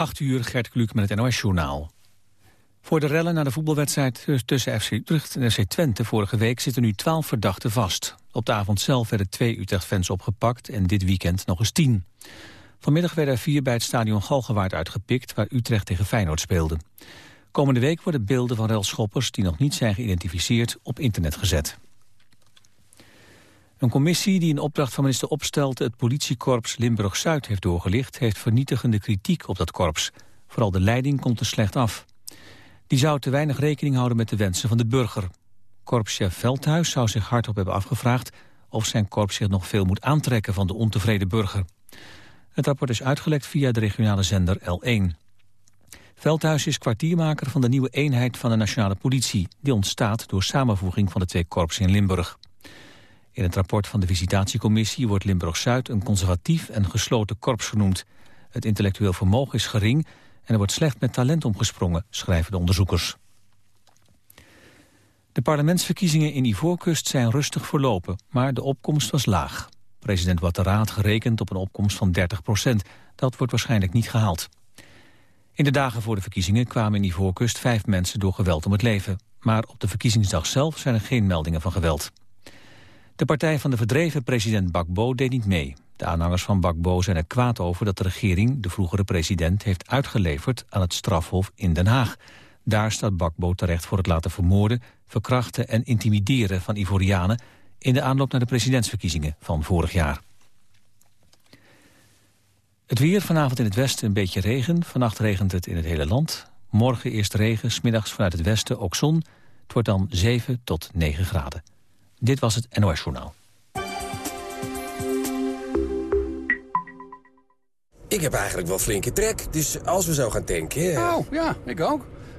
8 uur, Gert Kluk met het NOS-journaal. Voor de rellen na de voetbalwedstrijd tussen FC Utrecht en FC Twente vorige week zitten nu 12 verdachten vast. Op de avond zelf werden twee Utrecht-fans opgepakt en dit weekend nog eens tien. Vanmiddag werden er vier bij het stadion Galgenwaard uitgepikt waar Utrecht tegen Feyenoord speelde. Komende week worden beelden van relschoppers die nog niet zijn geïdentificeerd op internet gezet. Een commissie die in opdracht van minister Opstelten het politiekorps Limburg-Zuid heeft doorgelicht, heeft vernietigende kritiek op dat korps. Vooral de leiding komt er slecht af. Die zou te weinig rekening houden met de wensen van de burger. Korpschef Veldhuis zou zich hardop hebben afgevraagd of zijn korps zich nog veel moet aantrekken van de ontevreden burger. Het rapport is uitgelekt via de regionale zender L1. Veldhuis is kwartiermaker van de nieuwe eenheid van de nationale politie. Die ontstaat door samenvoeging van de twee korpsen in Limburg. In het rapport van de visitatiecommissie wordt Limburg-Zuid een conservatief en gesloten korps genoemd. Het intellectueel vermogen is gering en er wordt slecht met talent omgesprongen, schrijven de onderzoekers. De parlementsverkiezingen in Ivoorkust zijn rustig verlopen, maar de opkomst was laag. President Ouattara had gerekend op een opkomst van 30 procent. Dat wordt waarschijnlijk niet gehaald. In de dagen voor de verkiezingen kwamen in Ivoorkust vijf mensen door geweld om het leven. Maar op de verkiezingsdag zelf zijn er geen meldingen van geweld. De partij van de verdreven president Bakbo deed niet mee. De aanhangers van Bakbo zijn er kwaad over dat de regering de vroegere president heeft uitgeleverd aan het strafhof in Den Haag. Daar staat Bakbo terecht voor het laten vermoorden, verkrachten en intimideren van Ivorianen in de aanloop naar de presidentsverkiezingen van vorig jaar. Het weer vanavond in het westen een beetje regen. Vannacht regent het in het hele land. Morgen eerst regen, smiddags vanuit het westen ook zon. Het wordt dan 7 tot 9 graden. Dit was het NOS Journaal. Ik heb eigenlijk wel flinke trek, dus als we zo gaan tanken... Oh, ja, ik ook.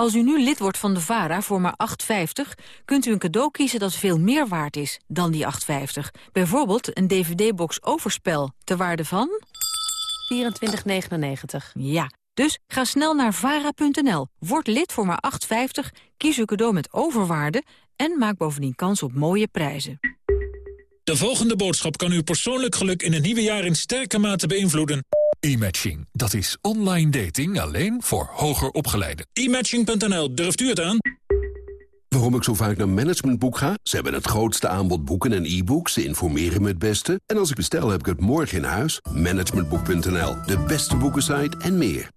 Als u nu lid wordt van de VARA voor maar 8,50... kunt u een cadeau kiezen dat veel meer waard is dan die 8,50. Bijvoorbeeld een dvd-box Overspel, ter waarde van... 24,99. Ja, dus ga snel naar vara.nl, word lid voor maar 8,50... kies uw cadeau met overwaarde en maak bovendien kans op mooie prijzen. De volgende boodschap kan uw persoonlijk geluk in het nieuwe jaar in sterke mate beïnvloeden. E-matching, dat is online dating alleen voor hoger opgeleiden. E-matching.nl, durft u het aan? Waarom ik zo vaak naar Managementboek ga? Ze hebben het grootste aanbod boeken en e-books. Ze informeren me het beste. En als ik bestel, heb ik het morgen in huis. Managementboek.nl, de beste boekensite en meer.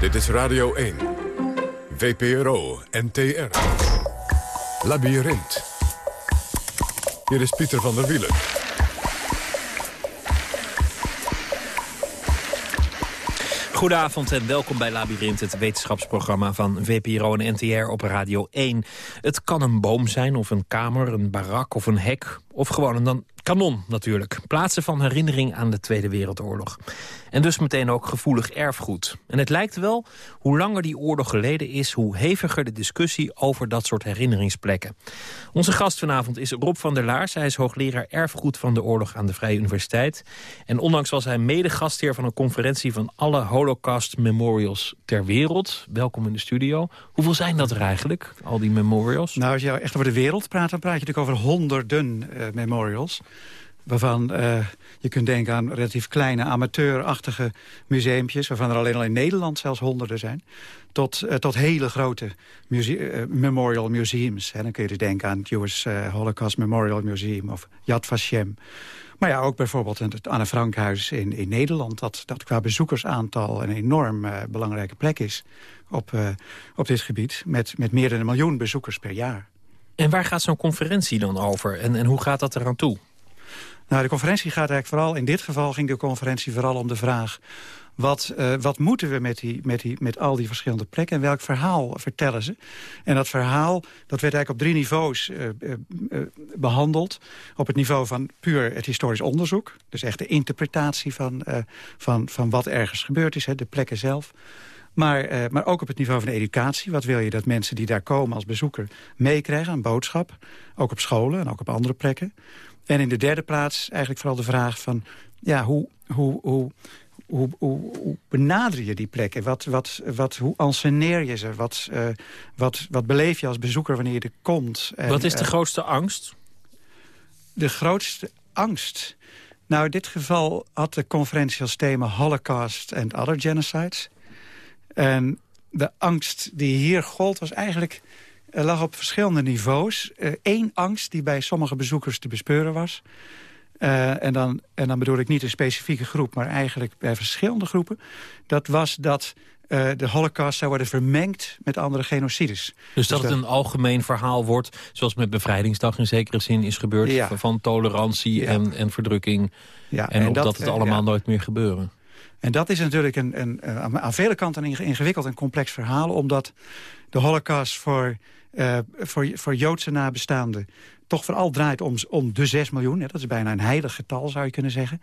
Dit is Radio 1. VPRO, NTR. Labyrinth. Hier is Pieter van der Wielen. Goedenavond en welkom bij Labyrinth, het wetenschapsprogramma van VPRO en NTR op Radio 1. Het kan een boom zijn, of een kamer, een barak of een hek, of gewoon een, Kanon natuurlijk. Plaatsen van herinnering aan de Tweede Wereldoorlog. En dus meteen ook gevoelig erfgoed. En het lijkt wel, hoe langer die oorlog geleden is... hoe heviger de discussie over dat soort herinneringsplekken. Onze gast vanavond is Rob van der Laars. Hij is hoogleraar erfgoed van de oorlog aan de Vrije Universiteit. En ondanks was hij mede-gastheer van een conferentie... van alle Holocaust Memorials ter wereld. Welkom in de studio. Hoeveel zijn dat er eigenlijk, al die memorials? Nou, als je echt over de wereld praat... dan praat je natuurlijk over honderden uh, memorials waarvan uh, je kunt denken aan relatief kleine amateurachtige museumpjes... waarvan er alleen al in Nederland zelfs honderden zijn... tot, uh, tot hele grote memorial museums. Dan kun je dus denken aan het Jewish Holocaust Memorial Museum of Yad Vashem. Maar ja, ook bijvoorbeeld het Anne Frankhuis in, in Nederland... Dat, dat qua bezoekersaantal een enorm belangrijke plek is op, op dit gebied... Met, met meer dan een miljoen bezoekers per jaar. En waar gaat zo'n conferentie dan over? En, en hoe gaat dat eraan toe? Nou, de conferentie gaat eigenlijk vooral... in dit geval ging de conferentie vooral om de vraag... Wat, uh, wat moeten we met, die, met, die, met al die verschillende plekken en welk verhaal vertellen ze? En dat verhaal dat werd eigenlijk op drie niveaus uh, uh, behandeld. Op het niveau van puur het historisch onderzoek. Dus echt de interpretatie van, van, van wat ergens gebeurd is, hè, de plekken zelf. Maar, maar ook op het niveau van de educatie. Wat wil je dat mensen die daar komen als bezoeker meekrijgen, een boodschap. Ook op scholen en ook op andere plekken. En in de derde plaats eigenlijk vooral de vraag van... ja, hoe, hoe, hoe, hoe, hoe, hoe, benader je die plekken? Wat, wat, wat, hoe anseneer je ze? Wat, uh, wat, wat beleef je als bezoeker wanneer je er komt? En, wat is de uh, grootste angst? De grootste angst? Nou, in dit geval had de conferentie als thema Holocaust and Other Genocides. En de angst die hier gold was eigenlijk... Uh, lag op verschillende niveaus. Eén angst die bij sommige bezoekers te bespeuren was... Uh, en, dan, en dan bedoel ik niet een specifieke groep, maar eigenlijk bij verschillende groepen. Dat was dat uh, de holocaust zou worden vermengd met andere genocides. Dus, dus dat, het een algemeen verhaal wordt, zoals met Bevrijdingsdag in zekere zin is gebeurd... Ja. van tolerantie ja. en, en verdrukking. Ja, en, en dat, dat, het allemaal nooit meer gebeuren. En dat is natuurlijk een, een, een, aan vele kanten een ingewikkeld en complex verhaal... omdat de holocaust voor, uh, voor, voor Joodse nabestaanden toch vooral draait om, om de 6 miljoen. Dat is bijna een heilig getal, zou je kunnen zeggen.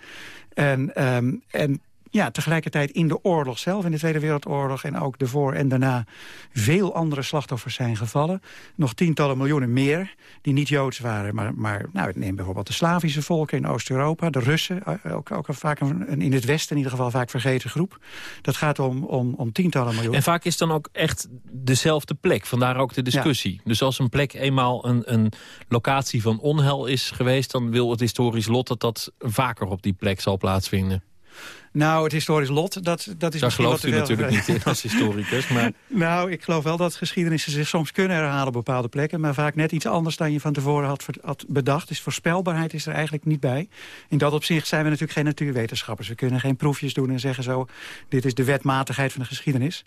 En, um, en ja, tegelijkertijd in de oorlog zelf, in de Tweede Wereldoorlog... en ook ervoor en daarna veel andere slachtoffers zijn gevallen. Nog tientallen miljoenen meer die niet Joods waren. Maar, maar nou, neem bijvoorbeeld de Slavische volken in Oost-Europa. De Russen, eh, ook, ook vaak een, in het Westen in ieder geval vaak vergeten groep. Dat gaat om, om, om tientallen miljoenen. En vaak is dan ook echt dezelfde plek, vandaar ook de discussie. Ja. Dus als een plek eenmaal een, een locatie van onheil is geweest... dan wil het historisch lot dat dat vaker op die plek zal plaatsvinden. Nou, het historisch lot, dat, dat is Daar gelooft u natuurlijk niet in als historicus. Maar... nou, ik geloof wel dat geschiedenissen zich soms kunnen herhalen op bepaalde plekken... maar vaak net iets anders dan je van tevoren had, had bedacht. Dus voorspelbaarheid is er eigenlijk niet bij. In dat opzicht zijn we natuurlijk geen natuurwetenschappers. We kunnen geen proefjes doen en zeggen zo... dit is de wetmatigheid van de geschiedenis.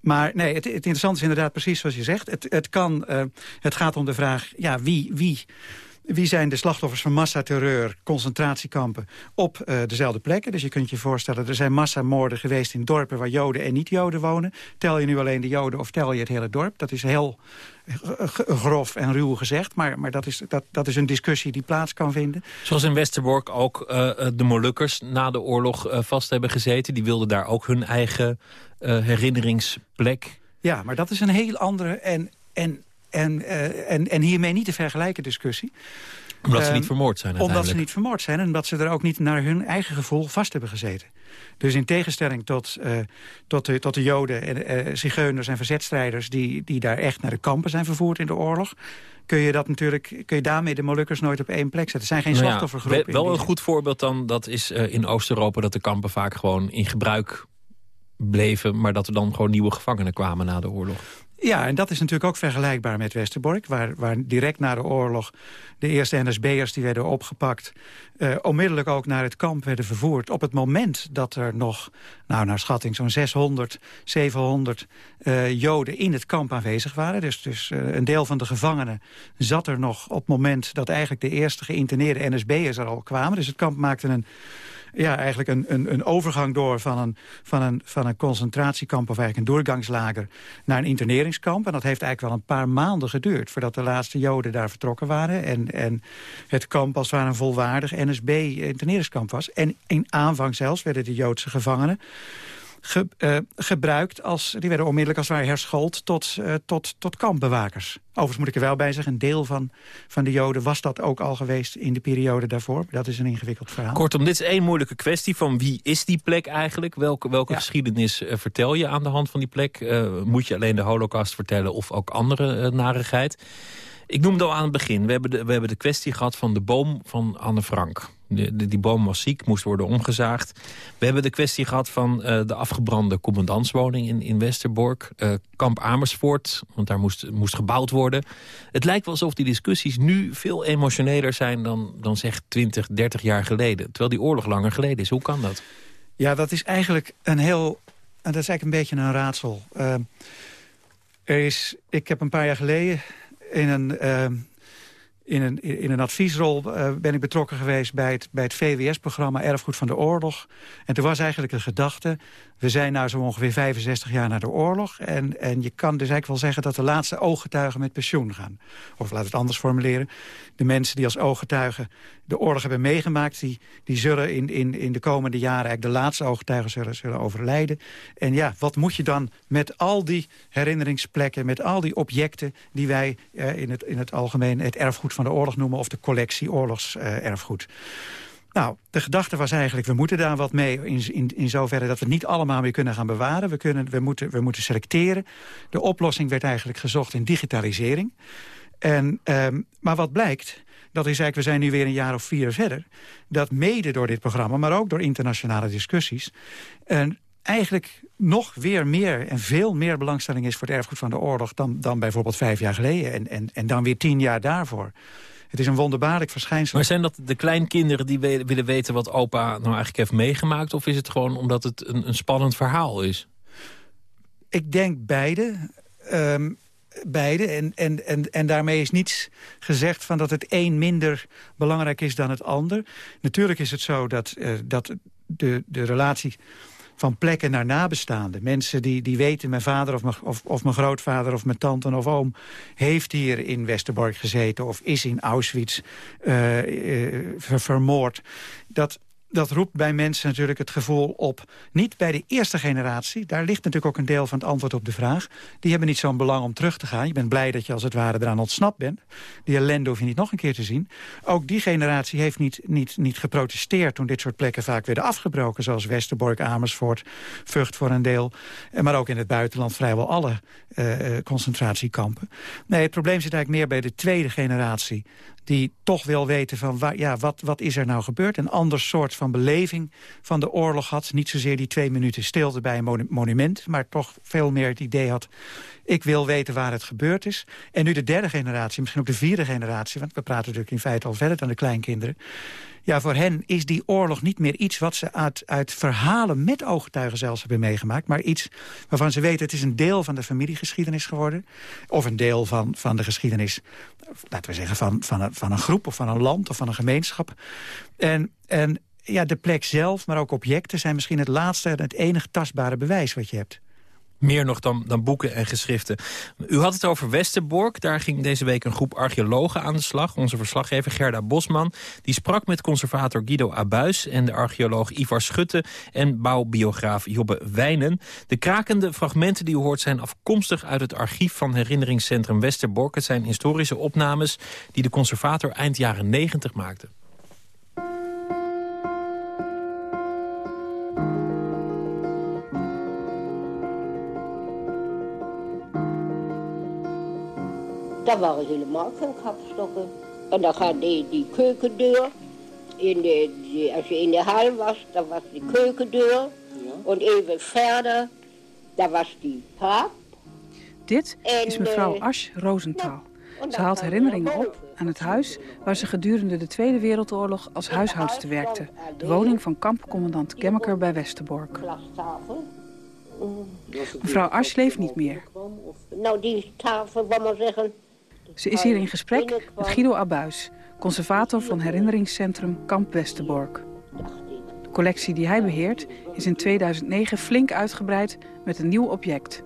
Maar nee, het, het interessante is inderdaad precies zoals je zegt. Het, het, kan, uh, het gaat om de vraag, ja, wie... wie wie zijn de slachtoffers van massaterreur, concentratiekampen op uh, dezelfde plekken. Dus je kunt je voorstellen, er zijn massamoorden geweest in dorpen waar Joden en niet-Joden wonen. Tel je nu alleen de Joden of tel je het hele dorp? Dat is heel grof en ruw gezegd, maar, maar dat, is, dat, dat is een discussie die plaats kan vinden. Zoals in Westerbork ook uh, de Molukkers na de oorlog uh, vast hebben gezeten. Die wilden daar ook hun eigen herinneringsplek. Ja, maar dat is een heel andere en... en en, uh, en, en hiermee niet te vergelijken discussie. Omdat ze niet vermoord zijn Omdat ze niet vermoord zijn en omdat ze er ook niet naar hun eigen gevoel vast hebben gezeten. Dus in tegenstelling tot, uh, tot, de, tot de Joden, en, uh, zigeuners en verzetstrijders... Die, die daar echt naar de kampen zijn vervoerd in de oorlog kun je, dat natuurlijk, kun je daarmee de Molukkers nooit op één plek zetten. Er zijn geen nou ja, slachtoffergroepen. Wel een goed voorbeeld dan, dat is uh, in Oost-Europa... dat de kampen vaak gewoon in gebruik bleven... maar dat er dan gewoon nieuwe gevangenen kwamen na de oorlog. Ja, en dat is natuurlijk ook vergelijkbaar met Westerbork... waar, waar direct na de oorlog de eerste NSB'ers die werden opgepakt... Uh, onmiddellijk ook naar het kamp werden vervoerd. Op het moment dat er nog, nou naar schatting, zo'n 600, 700 uh, Joden in het kamp aanwezig waren. Dus, dus uh, een deel van de gevangenen zat er nog op het moment... dat eigenlijk de eerste geïnterneerde NSB'ers er al kwamen. Dus het kamp maakte een ja, eigenlijk een, een, een overgang door van een, van, een, van een concentratiekamp... of eigenlijk een doorgangslager naar een interneringskamp. En dat heeft eigenlijk wel een paar maanden geduurd... voordat de laatste Joden daar vertrokken waren. En, en het kamp als ware een volwaardig NSB-interneringskamp was. En in aanvang zelfs werden de Joodse gevangenen ge, uh, gebruikt. Als, die werden onmiddellijk als het ware herschoold tot, uh, tot, tot kampbewakers. Overigens moet ik er wel bij zeggen, een deel van, van de Joden was dat ook al geweest in de periode daarvoor. Dat is een ingewikkeld verhaal. Kortom, dit is één moeilijke kwestie van wie is die plek eigenlijk? Welke, welke ja. geschiedenis uh, vertel je aan de hand van die plek? moet je alleen de holocaust vertellen of ook andere narigheid? Ik noemde al aan het begin, we hebben, de, we hebben de kwestie gehad van de boom van Anne Frank. Die boom was ziek, moest worden omgezaagd. We hebben de kwestie gehad van uh, de afgebrande commandantswoning in, in Westerbork. Uh, kamp Amersfoort, want daar moest, moest gebouwd worden. Het lijkt wel alsof die discussies nu veel emotioneler zijn... dan, dan zeg 20, 30 jaar geleden. Terwijl die oorlog langer geleden is. Hoe kan dat? Ja, dat is eigenlijk een heel... Dat is eigenlijk een beetje een raadsel. Uh, er is, ik heb een paar jaar geleden in een in een, in een adviesrol uh, ben ik betrokken geweest bij het, bij het VWS-programma Erfgoed van de Oorlog. En toen was eigenlijk de gedachte, we zijn nu zo ongeveer 65 jaar na de oorlog. En, en je kan dus eigenlijk wel zeggen dat de laatste ooggetuigen met pensioen gaan. Of laat het anders formuleren. De mensen die als ooggetuigen de oorlog hebben meegemaakt... die, die zullen in, in, in de komende jaren eigenlijk de laatste ooggetuigen zullen, zullen overlijden. En ja, wat moet je dan met al die herinneringsplekken... met al die objecten die wij eh, in, het, in het algemeen het erfgoed van de oorlog noemen... of de collectie oorlogserfgoed. Uh, nou, de gedachte was eigenlijk, we moeten daar wat mee in, in, zoverre dat we het niet allemaal meer kunnen gaan bewaren. We, kunnen, we, moeten, we moeten selecteren. De oplossing werd eigenlijk gezocht in digitalisering. En, um, maar wat blijkt, dat is eigenlijk, we zijn nu weer een jaar of vier verder... dat mede door dit programma, maar ook door internationale discussies... en eigenlijk nog weer meer en veel meer belangstelling is voor het erfgoed van de oorlog... dan, dan bijvoorbeeld vijf jaar geleden en, en, en dan weer tien jaar daarvoor. Het is een wonderbaarlijk verschijnsel. Maar zijn dat de kleinkinderen die willen weten wat opa nou eigenlijk heeft meegemaakt... of is het gewoon omdat het een, een spannend verhaal is? Ik denk beide. Um, beide. En, en, en, en daarmee is niets gezegd van dat het een minder belangrijk is dan het ander. Natuurlijk is het zo dat, uh, dat de, de relatie van plekken naar nabestaanden. Mensen die, die weten, mijn vader of mijn, of, of mijn grootvader of mijn tante of oom... heeft hier in Westerbork gezeten of is in Auschwitz uh, uh, vermoord. Dat, dat roept bij mensen natuurlijk het gevoel op... niet bij de eerste generatie, daar ligt natuurlijk ook een deel van het antwoord op de vraag. Die hebben niet zo'n belang om terug te gaan. Je bent blij dat je als het ware eraan ontsnapt bent. Die ellende hoef je niet nog een keer te zien. Ook die generatie heeft niet, niet, niet geprotesteerd... toen dit soort plekken vaak werden afgebroken... zoals Westerbork, Amersfoort, Vught voor een deel. Maar ook in het buitenland vrijwel alle uh, concentratiekampen. Nee, het probleem zit eigenlijk meer bij de tweede generatie die toch wil weten van ja, wat, wat is er nou gebeurd. Een ander soort van beleving van de oorlog had. Niet zozeer die twee minuten stilte bij een monument... maar toch veel meer het idee had... ik wil weten waar het gebeurd is. En nu de derde generatie, misschien ook de vierde generatie... want we praten natuurlijk in feite al verder dan de kleinkinderen... Ja, voor hen is die oorlog niet meer iets wat ze uit, uit verhalen met ooggetuigen zelfs hebben meegemaakt. Maar iets waarvan ze weten het is een deel van de familiegeschiedenis geworden. Of een deel van, van de geschiedenis, laten we zeggen, van, van, een, van een groep of van een land of van een gemeenschap. En, en ja, de plek zelf, maar ook objecten zijn misschien het laatste en het enige tastbare bewijs wat je hebt. Meer nog dan, dan boeken en geschriften. U had het over Westerbork. Daar ging deze week een groep archeologen aan de slag. Onze verslaggever Gerda Bosman. Die sprak met conservator Guido Abuis... en de archeoloog Ivar Schutte en bouwbiograaf Jobbe Wijnen. De krakende fragmenten die u hoort zijn afkomstig... uit het archief van herinneringscentrum Westerbork. Het zijn historische opnames die de conservator eind jaren 90 maakte. Daar waren helemaal geen kapstokken. En dan gaat die, die keukendeur. In de, die, als je in de hal was, dan was die keukendeur. Ja. En even verder, daar was die pap. Dit is mevrouw eh, Asch Rosenthal. Ze haalt herinneringen op aan het huis waar ze gedurende de Tweede Wereldoorlog als huishoudster werkte. De woning van kampcommandant Kemmeker bij Westerbork. Mevrouw Asch leeft niet meer. Nou, die tafel, wat maar zeggen, ze is hier in gesprek met Guido Abuis, conservator van herinneringscentrum Kamp Westerbork. De collectie die hij beheert is in 2009 flink uitgebreid met een nieuw object.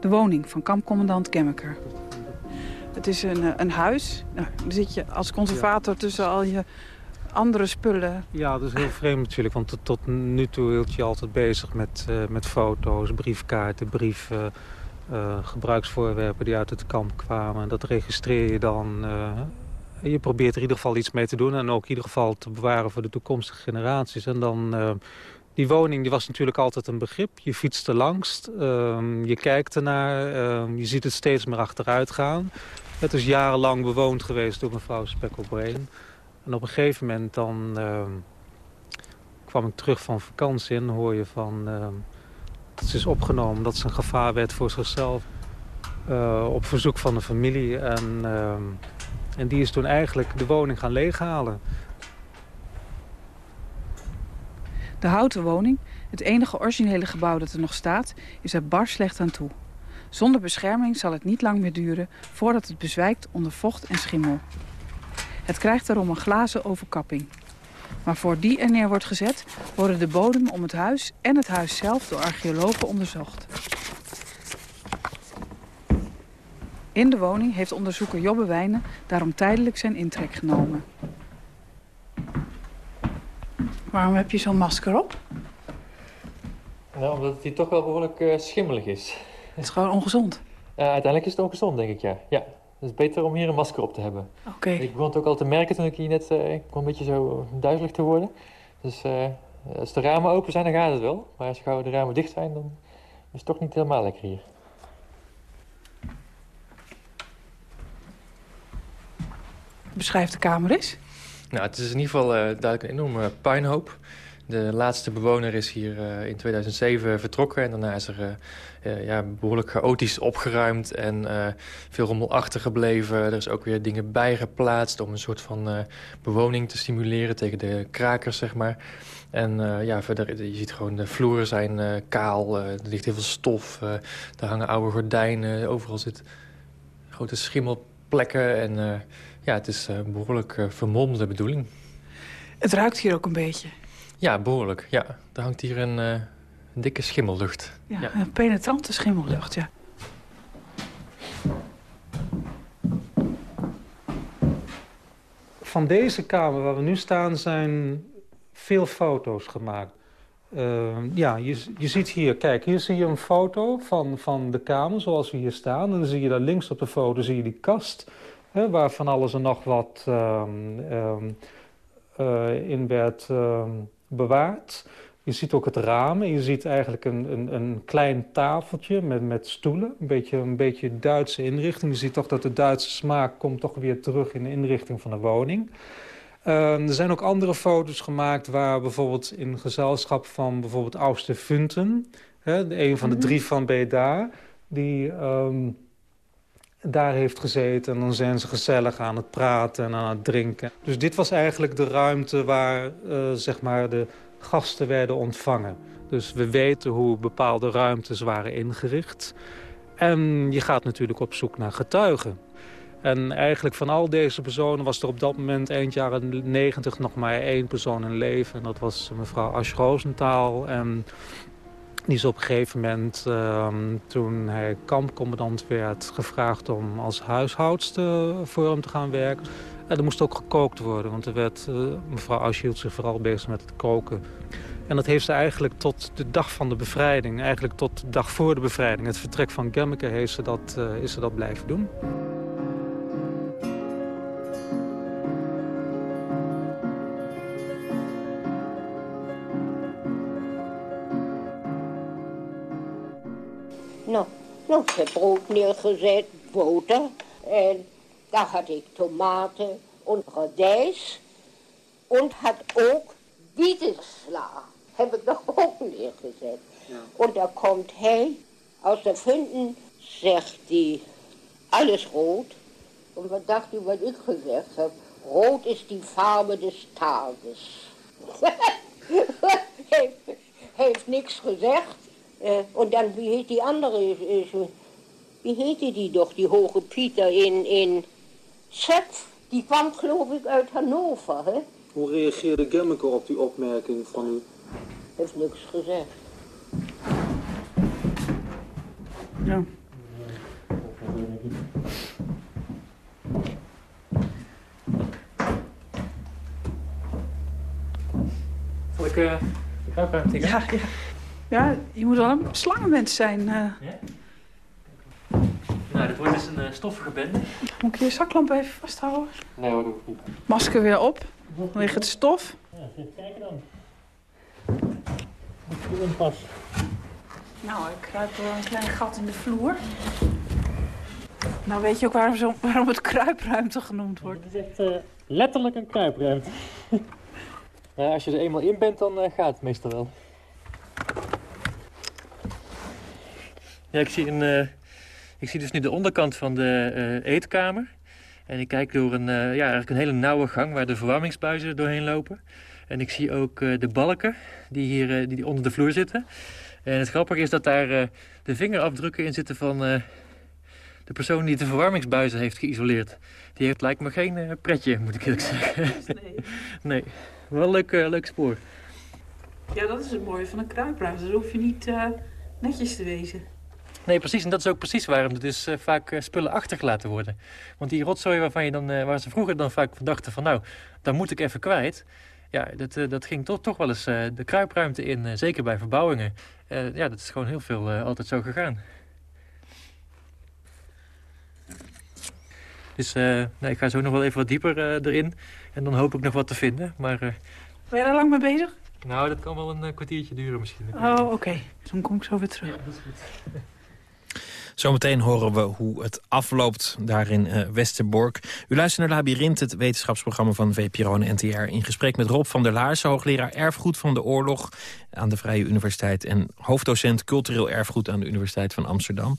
De woning van kampcommandant Gemmeker. Het is een, eh, een huis. Nou, dan zit je als conservator tussen al je andere spullen. Ja, dat is heel vreemd natuurlijk. Want tot, tot nu toe hield je altijd bezig met, uh, met foto's, briefkaarten, brieven uh, gebruiksvoorwerpen die uit het kamp kwamen. Dat registreer je dan. Uh, je probeert er in ieder geval iets mee te doen en ook in ieder geval te bewaren voor de toekomstige generaties. En dan, uh, die woning die was natuurlijk altijd een begrip. Je fietst er langs, ehm, je kijkt ernaar, ehm, je ziet het steeds meer achteruit gaan. Het is jarenlang bewoond geweest door mevrouw Spekkelbreen. En op een gegeven moment dan ehm, kwam ik terug van vakantie en hoor je van dat ze is opgenomen dat ze een gevaar werd voor zichzelf. Uh, op verzoek van de familie. En, uh, en die is toen eigenlijk de woning gaan leeghalen. De houten woning, het enige originele gebouw dat er nog staat, is er bar slecht aan toe. Zonder bescherming zal het niet lang meer duren voordat het bezwijkt onder vocht en schimmel. Het krijgt daarom een glazen overkapping. Maar voor die er neer wordt gezet, worden de bodem om het huis en het huis zelf door archeologen onderzocht. In de woning heeft onderzoeker Jobbe Wijnen daarom tijdelijk zijn intrek genomen. Waarom heb je zo'n masker op? Nou, omdat het toch wel behoorlijk uh, schimmelig is. Het is gewoon ongezond? Uh, uiteindelijk is het ongezond, denk ik, ja. ja. Het is beter om hier een masker op te hebben. Oké. Ik begon het ook al te merken toen ik hier net... Uh, ik begon een beetje zo duizelig te worden. Dus als de ramen open zijn, dan gaat het wel. Maar als gauw de ramen dicht zijn, dan is het toch niet helemaal lekker hier. Beschrijf de kamer eens. Nou, het is in ieder geval uh, duidelijk een enorme puinhoop. De laatste bewoner is hier uh, in 2007 vertrokken. En daarna is er uh, ja, behoorlijk chaotisch opgeruimd en veel rommel achtergebleven. Er is ook weer dingen bijgeplaatst om een soort van bewoning te stimuleren tegen de krakers, zeg maar. En ja, verder, je ziet gewoon de vloeren zijn kaal, er ligt heel veel stof. er hangen oude gordijnen, overal zit grote schimmelplekken en ja, het is behoorlijk vermomde bedoeling. Het ruikt hier ook een beetje. Ja, behoorlijk. Ja. Er hangt hier een, uh, een dikke schimmellucht. Ja, ja, een penetrante schimmellucht, ja. Van deze kamer waar we nu staan zijn veel foto's gemaakt. Uh, ja, je, je ziet hier, kijk, hier zie je een foto van, van de kamer zoals we hier staan. En dan zie je daar links op de foto zie je die kast hè, waar van alles en nog wat um, um, uh, in werd um, bewaard. Je ziet ook het raam en je ziet eigenlijk een, een, een klein tafeltje met, met stoelen. Een beetje, een beetje Duitse inrichting. Je ziet toch dat de Duitse smaak komt toch weer terug in de inrichting van de woning. Uh, er zijn ook andere foto's gemaakt waar bijvoorbeeld in gezelschap van bijvoorbeeld Auster Funten... Hè, een van de drie van Beda, die... Um, daar heeft gezeten. En dan zijn ze gezellig aan het praten en aan het drinken. Dus dit was eigenlijk de ruimte waar uh, zeg maar de gasten werden ontvangen. Dus we weten hoe bepaalde ruimtes waren ingericht. En je gaat natuurlijk op zoek naar getuigen. En eigenlijk van al deze personen was er op dat moment eind jaren 90 nog maar één persoon in leven. En dat was mevrouw Asch Roosentaal. En is op een gegeven moment, uh, toen hij kampcommandant werd... gevraagd om als huishoudster voor hem te gaan werken. En er moest ook gekookt worden, want er werd, uh, mevrouw Asch hield zich vooral bezig met het koken. En dat heeft ze eigenlijk tot de dag van de bevrijding... eigenlijk tot de dag voor de bevrijding, het vertrek van Gemmeke... Heeft ze dat, uh, is ze dat blijven doen. Nou, nou, ik heb brood neergezet, boter. En daar had ik tomaten en radijs. En had ook bietensla. Heb ik daar ook neergezet. Ja. En daar komt hij aus de Funden, zegt hij, alles rood. En wat dacht u wat ik gezegd heb? Rood is die farbe des tages. heeft, heeft niks gezegd. Uh, en dan, wie heet die andere, uh, wie heette die toch, die hoge Pieter in, in Zep? Die kwam geloof ik uit Hannover, hè? Hoe reageerde Gemmeke op die opmerking van u? Heeft niks gezegd. Ja. Zal ik uh, de kruipruimte Ja, ja. Ja, je moet wel een slangenmens zijn. Uh. Ja? Nou, dit wordt dus een uh, stoffige bende. Moet ik je zaklamp even vasthouden? Nee hoor, dat hoeft niet. Masker weer op. Ligt het stof. Ja, even kijken dan. Moet je pas. Nou, ik kruip door een klein gat in de vloer. Nou weet je ook waarom, zo, waarom het kruipruimte genoemd wordt. Het is echt uh, letterlijk een kruipruimte. ja, als je er eenmaal in bent, dan uh, gaat het meestal wel. Ja, ik zie, een, uh, ik zie dus nu de onderkant van de uh, eetkamer. En ik kijk door een, uh, ja, eigenlijk een hele nauwe gang waar de verwarmingsbuizen doorheen lopen. En ik zie ook de balken die hier die onder de vloer zitten. En het grappige is dat daar de vingerafdrukken in zitten van de persoon die de verwarmingsbuizen heeft geïsoleerd. Die heeft lijkt me geen pretje, moet ik eerlijk zeggen. Nee. nee. Wel een leuk, leuk spoor. Ja, dat is het mooie van een kruipruis. Dan hoef je niet netjes te wezen. Nee, precies. En dat is ook precies waarom er dus vaak spullen achtergelaten worden. Want die rotzooi waarvan je dan, waar ze vroeger dan vaak dachten van nou, dan moet ik even kwijt ja, dat, dat ging toch, toch wel eens de kruipruimte in, zeker bij verbouwingen. ja, dat is gewoon heel veel altijd zo gegaan. Dus nee, ik ga zo nog wel even wat dieper erin. En dan hoop ik nog wat te vinden. Maar, ben je daar lang mee bezig? Nou, dat kan wel een kwartiertje duren misschien. Oh, oké. Okay. Dan kom ik zo weer terug. Ja, dat is goed. Zometeen horen we hoe het afloopt daar in uh, Westerbork. U luistert naar Labyrinth, het wetenschapsprogramma van VPRO en NTR... in gesprek met Rob van der Laarse, hoogleraar erfgoed van de oorlog... aan de Vrije Universiteit en hoofddocent cultureel erfgoed... aan de Universiteit van Amsterdam.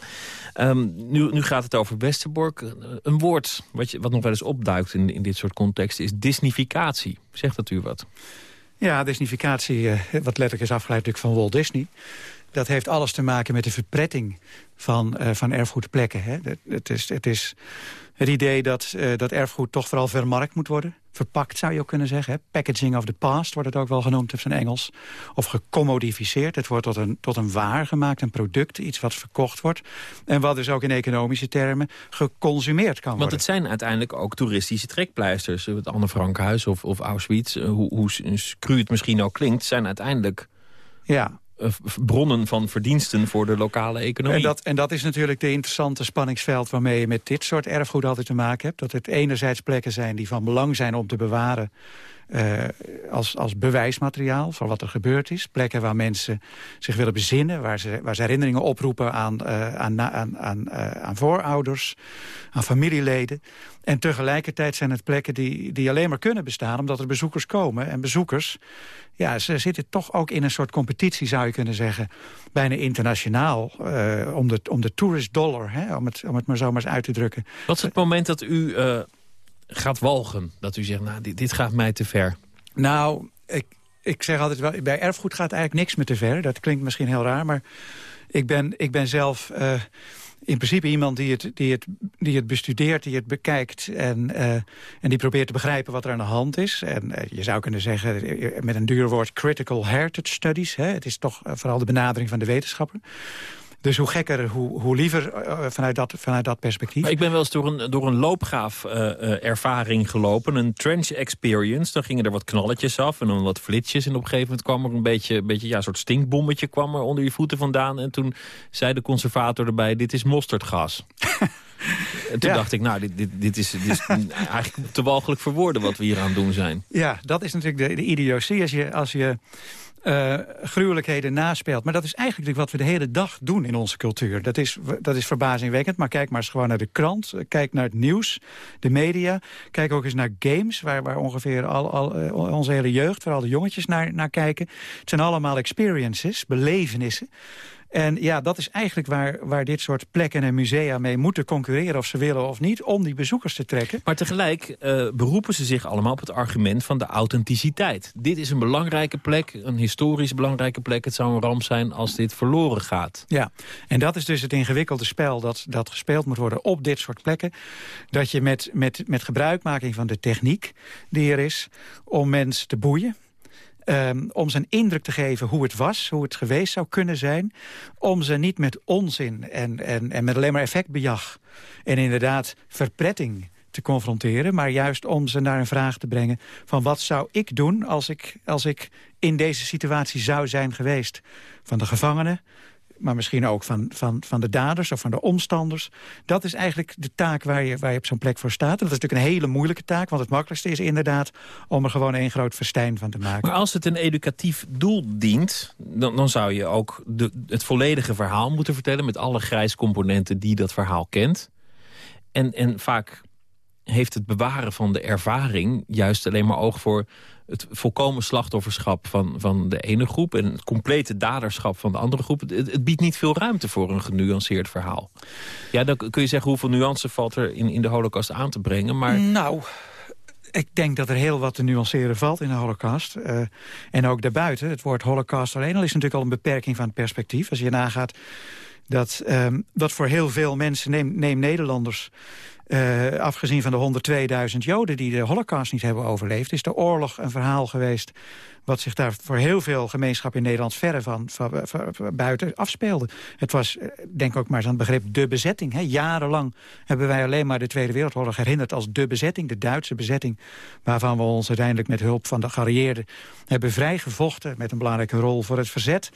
Um, nu, nu gaat het over Westerbork. Een woord wat, je, wat nog wel eens opduikt in, in dit soort contexten... is disnificatie. Zegt dat u wat? Ja, disnificatie, uh, wat letterlijk is afgeleid natuurlijk van Walt Disney dat heeft alles te maken met de verpretting van, uh, van erfgoedplekken. Hè. Het, het, is, het is het idee dat, uh, dat erfgoed toch vooral vermarkt moet worden. Verpakt zou je ook kunnen zeggen. Hè. Packaging of the past wordt het ook wel genoemd in Engels. Of gecommodificeerd. Het wordt tot een, tot een waar gemaakt, een product. Iets wat verkocht wordt. En wat dus ook in economische termen geconsumeerd kan worden. Want het zijn uiteindelijk ook toeristische trekpleisters. Het Anne Frankhuis of, of Auschwitz, eh, hoe, hoe cru het misschien ook klinkt... zijn uiteindelijk ja. Eh, bronnen van verdiensten voor de lokale economie. En dat, en dat is natuurlijk de interessante spanningsveld... waarmee je met dit soort erfgoed altijd te maken hebt. Dat het enerzijds plekken zijn die van belang zijn om te bewaren... Uh, als, als bewijsmateriaal van wat er gebeurd is. Plekken waar mensen zich willen bezinnen. Waar ze, waar ze herinneringen oproepen aan, uh, aan, aan, aan, uh, aan voorouders. Aan familieleden. En tegelijkertijd zijn het plekken die, die alleen maar kunnen bestaan... omdat er bezoekers komen. En bezoekers, ja, ze zitten toch ook in een soort competitie... zou je kunnen zeggen, bijna internationaal... om, de, om de tourist dollar, hè, om, het, om het maar zo maar eens uit te drukken. Wat is het moment dat u gaat walgen? Dat u zegt, nou, dit, dit gaat mij te ver. Nou, ik, ik zeg altijd wel, bij erfgoed gaat eigenlijk niks meer te ver. Dat klinkt misschien heel raar, maar ik ben, ik ben zelf... Uh, in principe iemand die het, die, het, die het bestudeert, die het bekijkt... En, uh, en die probeert te begrijpen wat er aan de hand is. En uh, je zou kunnen zeggen, met een duur woord... critical heritage studies. Hè? Het is toch vooral de benadering van de wetenschapper. Dus hoe gekker, hoe, hoe liever uh, vanuit, dat, vanuit dat perspectief. Maar ik ben wel eens door een, door een loopgraaf uh, ervaring gelopen. Een trench experience. Dan gingen er wat knalletjes af en dan wat flitsjes. En op een gegeven moment kwam er een beetje, een beetje ja, een soort stinkbommetje kwam er onder je voeten vandaan. En toen zei de conservator erbij, dit is mosterdgas. En toen dacht ik, nou, dit, dit, dit is, dit is eigenlijk te walgelijk voor woorden wat we hier aan het doen zijn. Ja, dat is natuurlijk de, de idiotie. Als je, als je uh, gruwelijkheden naspeelt. Maar dat is eigenlijk wat we de hele dag doen in onze cultuur. Dat is, dat is verbazingwekkend, maar kijk maar eens gewoon naar de krant. Kijk naar het nieuws, de media. Kijk ook eens naar games, waar, waar ongeveer al, al, uh, onze hele jeugd... vooral de jongetjes naar, naar kijken. Het zijn allemaal experiences, belevenissen. En ja, dat is eigenlijk waar, waar dit soort plekken en musea mee moeten concurreren... of ze willen of niet, om die bezoekers te trekken. Maar tegelijk uh, beroepen ze zich allemaal op het argument van de authenticiteit. Dit is een belangrijke plek, een historisch belangrijke plek. Het zou een ramp zijn als dit verloren gaat. Ja, en dat is dus het ingewikkelde spel dat, dat gespeeld moet worden op dit soort plekken. Dat je met, met, met gebruikmaking van de techniek die er is... om mensen te boeien Um, om zijn indruk te geven hoe het was, hoe het geweest zou kunnen zijn. Om ze niet met onzin en, en, en met alleen maar effectbejag... en inderdaad verpretting te confronteren... maar juist om ze naar een vraag te brengen van wat zou ik doen... als ik, als ik in deze situatie zou zijn geweest. Van de gevangenen, maar misschien ook van, van, van de daders of van de omstanders. Dat is eigenlijk de taak waar je, waar je op zo'n plek voor staat. En dat is natuurlijk een hele moeilijke taak, want het makkelijkste is inderdaad... om er gewoon één groot festijn van te maken. Maar als het een educatief doel dient, dan, dan zou je ook de, het volledige verhaal moeten vertellen... met alle grijscomponenten die dat verhaal kent. En, en vaak heeft het bewaren van de ervaring juist alleen maar oog voor het volkomen slachtofferschap van, van de ene groep... en het complete daderschap van de andere groep... Het, het, biedt niet veel ruimte voor een genuanceerd verhaal. Ja, dan kun je zeggen hoeveel nuance valt er in, in de holocaust aan te brengen, maar... Nou, ik denk dat er heel wat te nuanceren valt in de holocaust. Uh, en ook daarbuiten. Het woord holocaust alleen al is natuurlijk al een beperking van het perspectief. Als je nagaat dat, dat voor heel veel mensen, neem, neem Nederlanders... Uh, afgezien van de 102.000 Joden die de holocaust niet hebben overleefd... is de oorlog een verhaal geweest wat zich daar voor heel veel gemeenschappen in Nederland verre van, van, buiten afspeelde. Het was, eh, denk ook maar eens aan het begrip de bezetting. Hè. Jarenlang hebben wij alleen maar de Tweede Wereldoorlog herinnerd als de bezetting, de Duitse bezetting, waarvan we ons uiteindelijk met hulp van de geallieerden hebben vrijgevochten met een belangrijke rol voor het verzet.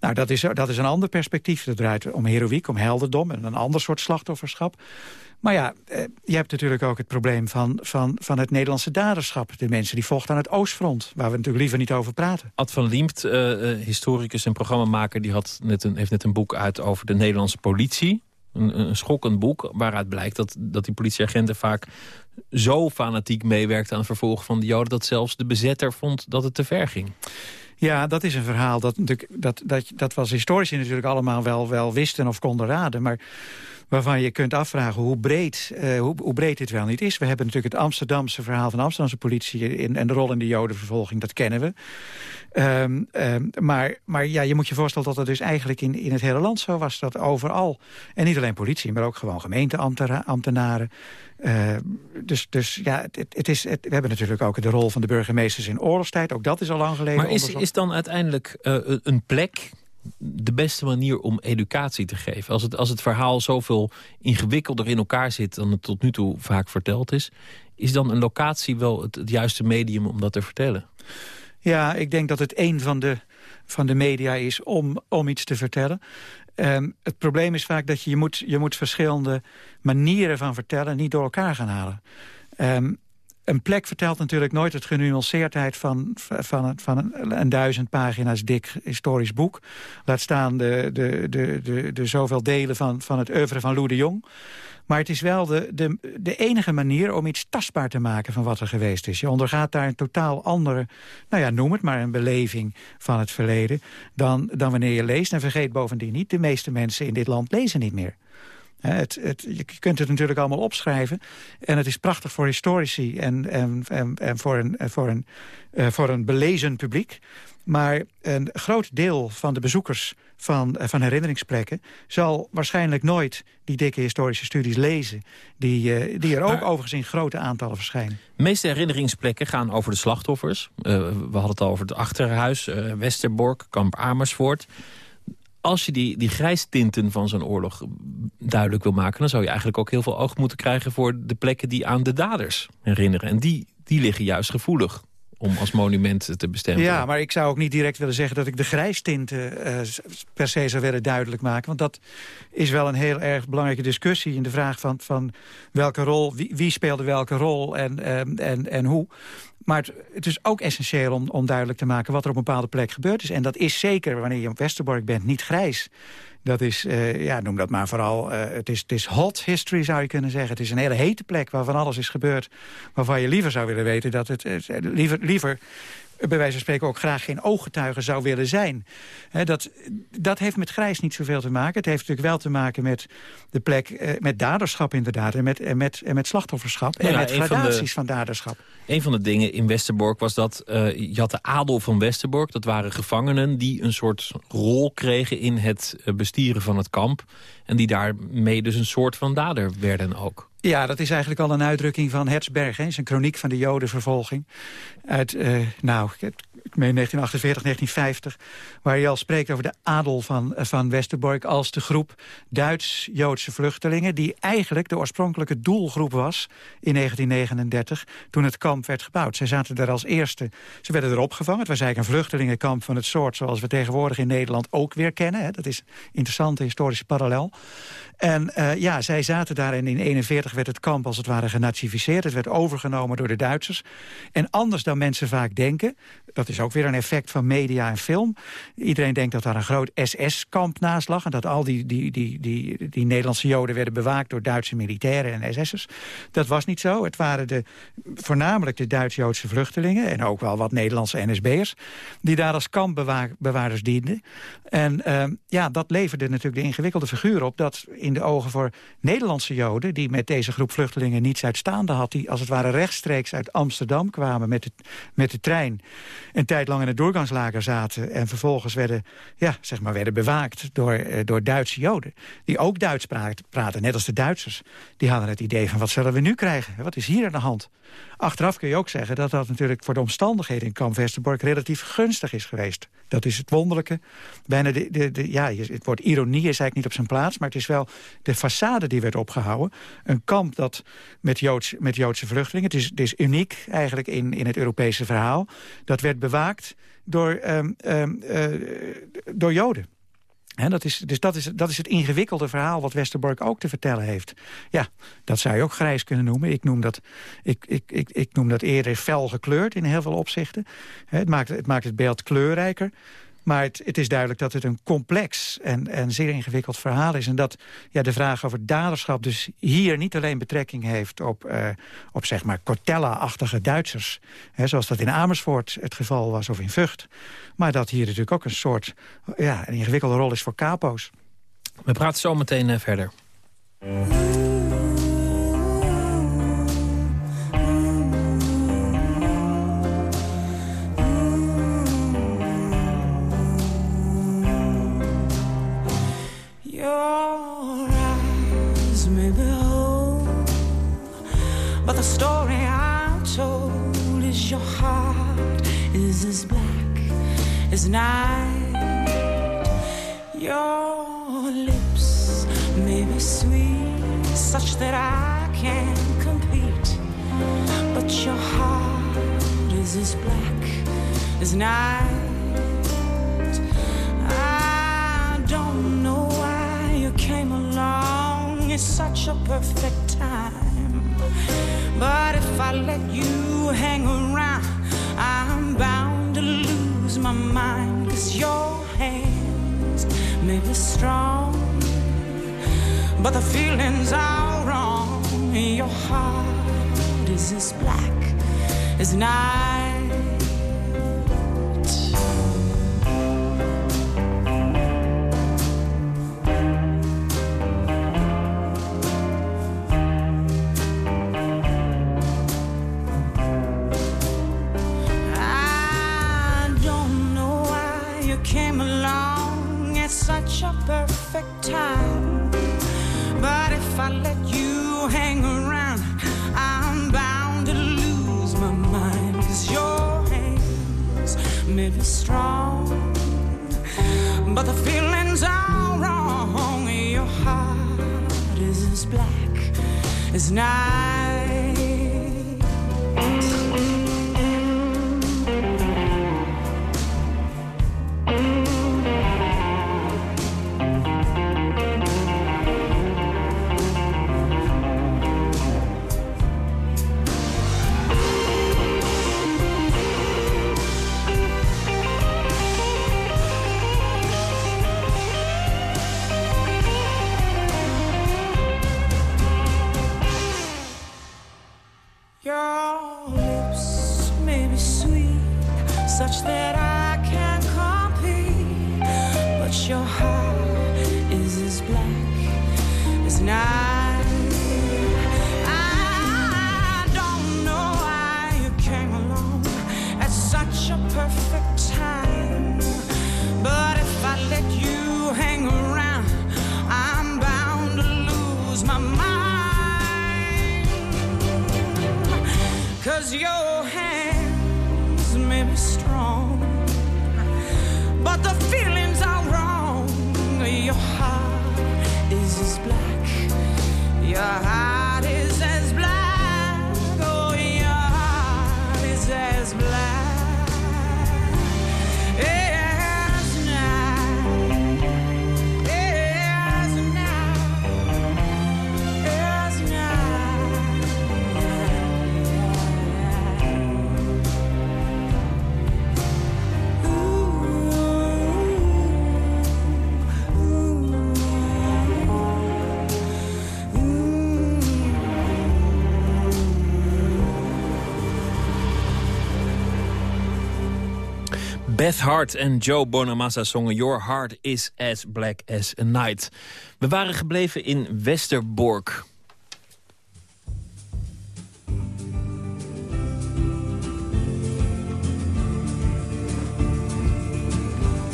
Nou, dat is, dat is een ander perspectief. Dat draait om heroïek, om helderdom en een ander soort slachtofferschap. Maar ja, eh, je hebt natuurlijk ook het probleem van, van, van het Nederlandse daderschap. De mensen die vochten aan het Oostfront, waar we natuurlijk liever niet over praten. Ad van Liemt, uh, historicus en programmamaker... die had net een, heeft net een boek uit over de Nederlandse politie. Een, een schokkend boek waaruit blijkt dat, dat die politieagenten vaak zo fanatiek meewerkten aan het vervolgen van de Joden... dat zelfs de bezetter vond dat het te ver ging. Ja, dat is een verhaal dat, dat, dat, dat was historici natuurlijk allemaal wel, wel wisten of konden raden. Maar waarvan je kunt afvragen hoe breed, uh, hoe, hoe, breed dit wel niet is. We hebben natuurlijk het Amsterdamse verhaal van de Amsterdamse politie... In, en de rol in de jodenvervolging, dat kennen we. Um, um, maar, maar ja, je moet je voorstellen dat het dus eigenlijk in, in het hele land zo was. Dat overal, en niet alleen politie, maar ook gewoon gemeenteambtenaren... Uh, dus, dus ja, het, het is, het, we hebben natuurlijk ook de rol van de burgemeesters in oorlogstijd. Ook dat is al lang geleden. Maar is, is dan uiteindelijk uh, een plek de beste manier om educatie te geven? Als het, als het verhaal zoveel ingewikkelder in elkaar zit... dan het tot nu toe vaak verteld is... is dan een locatie wel het, het juiste medium om dat te vertellen? Ja, ik denk dat het een van de, van de media is om, om iets te vertellen. Um, het probleem is vaak dat je, je, moet, je moet verschillende manieren van vertellen... niet door elkaar gaan halen. Um, een plek vertelt natuurlijk nooit het genuanceerdheid van, van, van een, een, duizend pagina's dik historisch boek. Laat staan de, de, de, de, de zoveel delen van, van het oeuvre van Lou de Jong. Maar het is wel de, de, de enige manier om iets tastbaar te maken van wat er geweest is. Je ondergaat daar een totaal andere, nou ja, noem het maar een beleving van het verleden... dan, dan wanneer je leest. En vergeet bovendien niet, de meeste mensen in dit land lezen niet meer. Het, het, je kunt het natuurlijk allemaal opschrijven. En het is prachtig voor historici en, en, en, en voor, een, voor, een, uh, voor een belezen publiek. Maar een groot deel van de bezoekers van, uh, van herinneringsplekken... zal waarschijnlijk nooit die dikke historische studies lezen... die, die er ook overigens in grote aantallen verschijnen. De meeste herinneringsplekken gaan over de slachtoffers. we hadden het over het Achterhuis, Westerbork, Kamp Amersfoort als je die, die grijstinten van zo'n oorlog duidelijk wil maken... dan zou je eigenlijk ook heel veel oog moeten krijgen... voor de plekken die aan de daders herinneren. En die, die liggen juist gevoelig om als monument te bestemmen. Ja, maar ik zou ook niet direct willen zeggen dat ik de grijstinten uh, per se zou willen duidelijk maken. Want dat is wel een heel erg belangrijke discussie in de vraag van, van welke rol, wie, wie speelde welke rol en, en, en, en hoe. Maar het, het, is ook essentieel om, om duidelijk te maken wat er op een bepaalde plek gebeurd is. En dat is zeker, wanneer je op Westerbork bent, niet grijs. Dat is, uh, ja, noem dat maar vooral, uh, het, is, het is hot history zou je kunnen zeggen. Het is een hele hete plek waar van alles is gebeurd... waarvan je liever zou willen weten dat het, het liever, liever bij wijze van spreken ook graag geen ooggetuige zou willen zijn. dat, dat heeft met grijs niet zoveel te maken. Het heeft natuurlijk wel te maken met de plek, eh, met daderschap inderdaad... en met, en met, en met slachtofferschap en met gradaties van, daderschap. Een van de dingen in Westerbork was dat uh, je had de adel van Westerbork. Dat waren gevangenen die een soort rol kregen in het eh, bestieren van het kamp. En die daarmee dus een soort van dader werden ook. Ja, dat is eigenlijk al een uitdrukking van Hertzberg. Hè. Zijn chroniek van de jodenvervolging. Uit, uh, nou, ik meen 1948, 1950... waar je al spreekt over de adel van, eh, van Westerbork... als de groep Duits-Joodse vluchtelingen... die eigenlijk de oorspronkelijke doelgroep was in 1939... toen het kamp werd gebouwd. Zij zaten er als eerste. Ze werden er opgevangen. Het was eigenlijk een vluchtelingenkamp van het soort... zoals we tegenwoordig in Nederland ook weer kennen. Hè. Dat is een interessante historische parallel. En uh, ja, zij zaten daar en in 1941 werd het kamp als het ware genazificeerd. Het werd overgenomen door de Duitsers. En anders dan mensen vaak denken... dat is ook weer een effect van media en film. Iedereen denkt dat daar een groot SS-kamp naast lag... en dat al die, die, die, die, die Nederlandse Joden werden bewaakt... door Duitse militairen en SS'ers. Dat was niet zo. Het waren de, voornamelijk de Duits-Joodse vluchtelingen... en ook wel wat Nederlandse NSB'ers... die daar als kampbewaarders dienden. En uh, ja, dat leverde natuurlijk de ingewikkelde figuur op... dat in de ogen voor Nederlandse Joden... die met deze groep vluchtelingen niets uitstaande had... die als het ware rechtstreeks uit Amsterdam kwamen met de, met de trein... tijd lang in het doorgangslager zaten... en vervolgens werden, ja, zeg maar, werden bewaakt door, eh, door Duitse Joden... die ook Duits praten, net als de Duitsers. Die hadden het idee van wat zullen we nu krijgen? Wat is hier aan de hand? Achteraf kun je ook zeggen dat dat natuurlijk voor de omstandigheden in Kamp Westerbork relatief gunstig is geweest. Dat is het wonderlijke. Bijna de, de, de, ja, het woord ironie is eigenlijk niet op zijn plaats, maar het is wel de façade die werd opgehouden. Een kamp dat met, Joods, met Joodse vluchtelingen, het is, het is uniek eigenlijk in, in het Europese verhaal, dat werd bewaakt door, um, um, uh, door Joden dat is, dus dat is, dat is het ingewikkelde verhaal wat Westerbork ook te vertellen heeft. Ja, dat zou je ook grijs kunnen noemen. Ik noem dat, ik, ik, ik, ik noem dat eerder fel gekleurd in heel veel opzichten. het, maakt, het maakt het beeld kleurrijker. Maar het, het, is duidelijk dat het een complex en, en zeer ingewikkeld verhaal is. En dat ja, de vraag over daderschap dus hier niet alleen betrekking heeft... op, uh, op zeg maar Cortella-achtige Duitsers, hè, zoals dat in Amersfoort het geval was of in Vught. Maar dat hier natuurlijk ook een soort ja, een ingewikkelde rol is voor capo's. We praten zo meteen uh, verder. As night. Your lips may be sweet, such that I can't compete, but your heart is as black as night. I don't know why you came along at such a perfect time. But if I let you hang around, I'm bound lose my mind. Cause your hands may be strong, but the feelings are wrong. Your heart is as black as night. But the feelings are wrong. Your heart is as black as night. Beth Hart en Joe Bonamassa zongen Your Heart is as black as a night. We waren gebleven in Westerbork.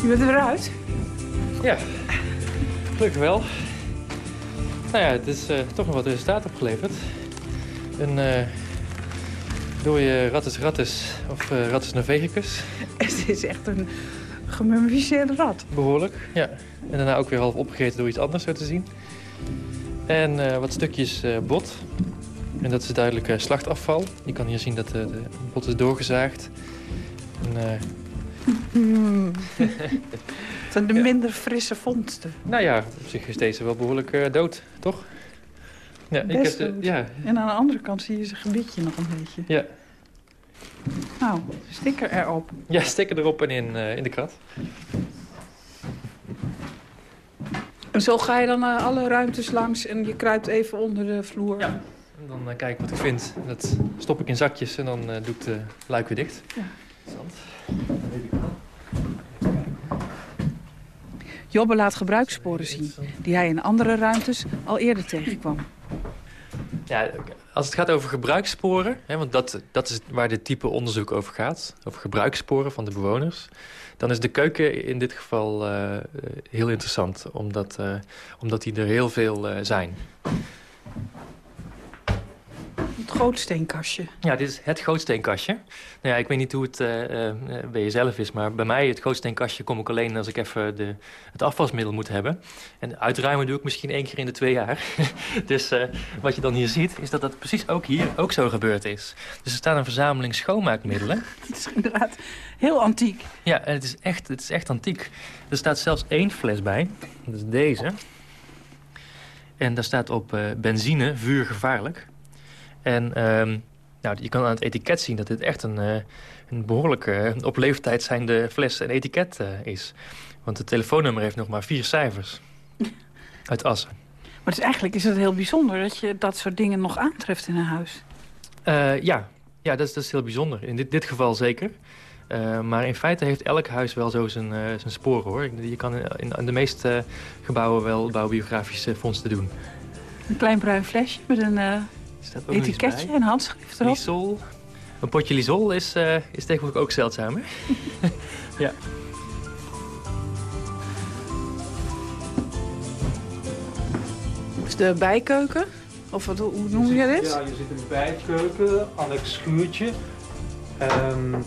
Je bent er weer uit? Ja, gelukkig wel. Nou ja, het is eh, toch nog wat resultaat opgeleverd. Een... Eh, dode ratus ratus of uh, ratus novegicus. Het is echt een gemummificeerde rat. Behoorlijk, ja. En daarna ook weer half opgegeten door iets anders, zo te zien. En wat stukjes bot. En dat is duidelijk slachtafval. Je kan hier zien dat de bot is doorgezaagd. En, Het zijn de minder frisse vondsten. Nou ja, op zich is deze wel behoorlijk uh, dood, toch? Ja, ik heb de, ja. En aan de andere kant zie je zijn gebiedje nog een beetje. Ja. Nou, sticker erop. Ja, sticker erop en in, uh, in de krat. En zo ga je dan uh, alle ruimtes langs en je kruipt even onder de vloer. Ja. En dan uh, kijk ik wat ik vind. Dat stop ik in zakjes en dan doe ik de luik weer dicht. Ja. Interessant. Jobbe laat gebruikssporen zien, die hij in andere ruimtes al eerder tegenkwam. Ja, als het gaat over gebruikssporen, hè, want dat, dat is waar dit type onderzoek over gaat... over gebruikssporen van de bewoners... dan is de keuken in dit geval uh, heel interessant, omdat, uh, omdat die er heel veel zijn grootsteenkastje. Ja, dit is het grootsteenkastje. Nou ja, ik weet niet hoe het uh, bij jezelf is, maar bij mij het grootsteenkastje kom ik alleen als ik even de, het afwasmiddel moet hebben. En uitruimen doe ik misschien één keer in de twee jaar. dus uh, wat je dan hier ziet, is dat dat precies ook hier ook zo gebeurd is. Dus er staat een verzameling schoonmaakmiddelen. het is inderdaad heel antiek. Ja, en het is echt, het is echt antiek. Er staat zelfs één fles bij, dat is deze. En daar staat op benzine, vuurgevaarlijk. En um, nou, je kan aan het etiket zien dat dit echt een, uh, een behoorlijke op leeftijd zijnde fles en etiket uh, is. Want het telefoonnummer heeft nog maar vier cijfers. Uit Assen. Maar dus eigenlijk is het heel bijzonder dat je dat soort dingen nog aantreft in een huis. ja, ja dat, is, dat is heel bijzonder. In dit, dit geval zeker. maar in feite heeft elk huis wel zo zijn, zijn sporen hoor. Je kan in, in de meeste gebouwen wel bouwbiografische vondsten doen. Een klein bruin flesje met een Etiketje en handschrift erop. Lisol. Een potje Lisol is, uh, is tegenwoordig ook zeldzaam, hè? ja. Is de bijkeuken? Of wat, hoe noem je dit? Ja, je zit in de bijkeuken, annex schuurtje. Um,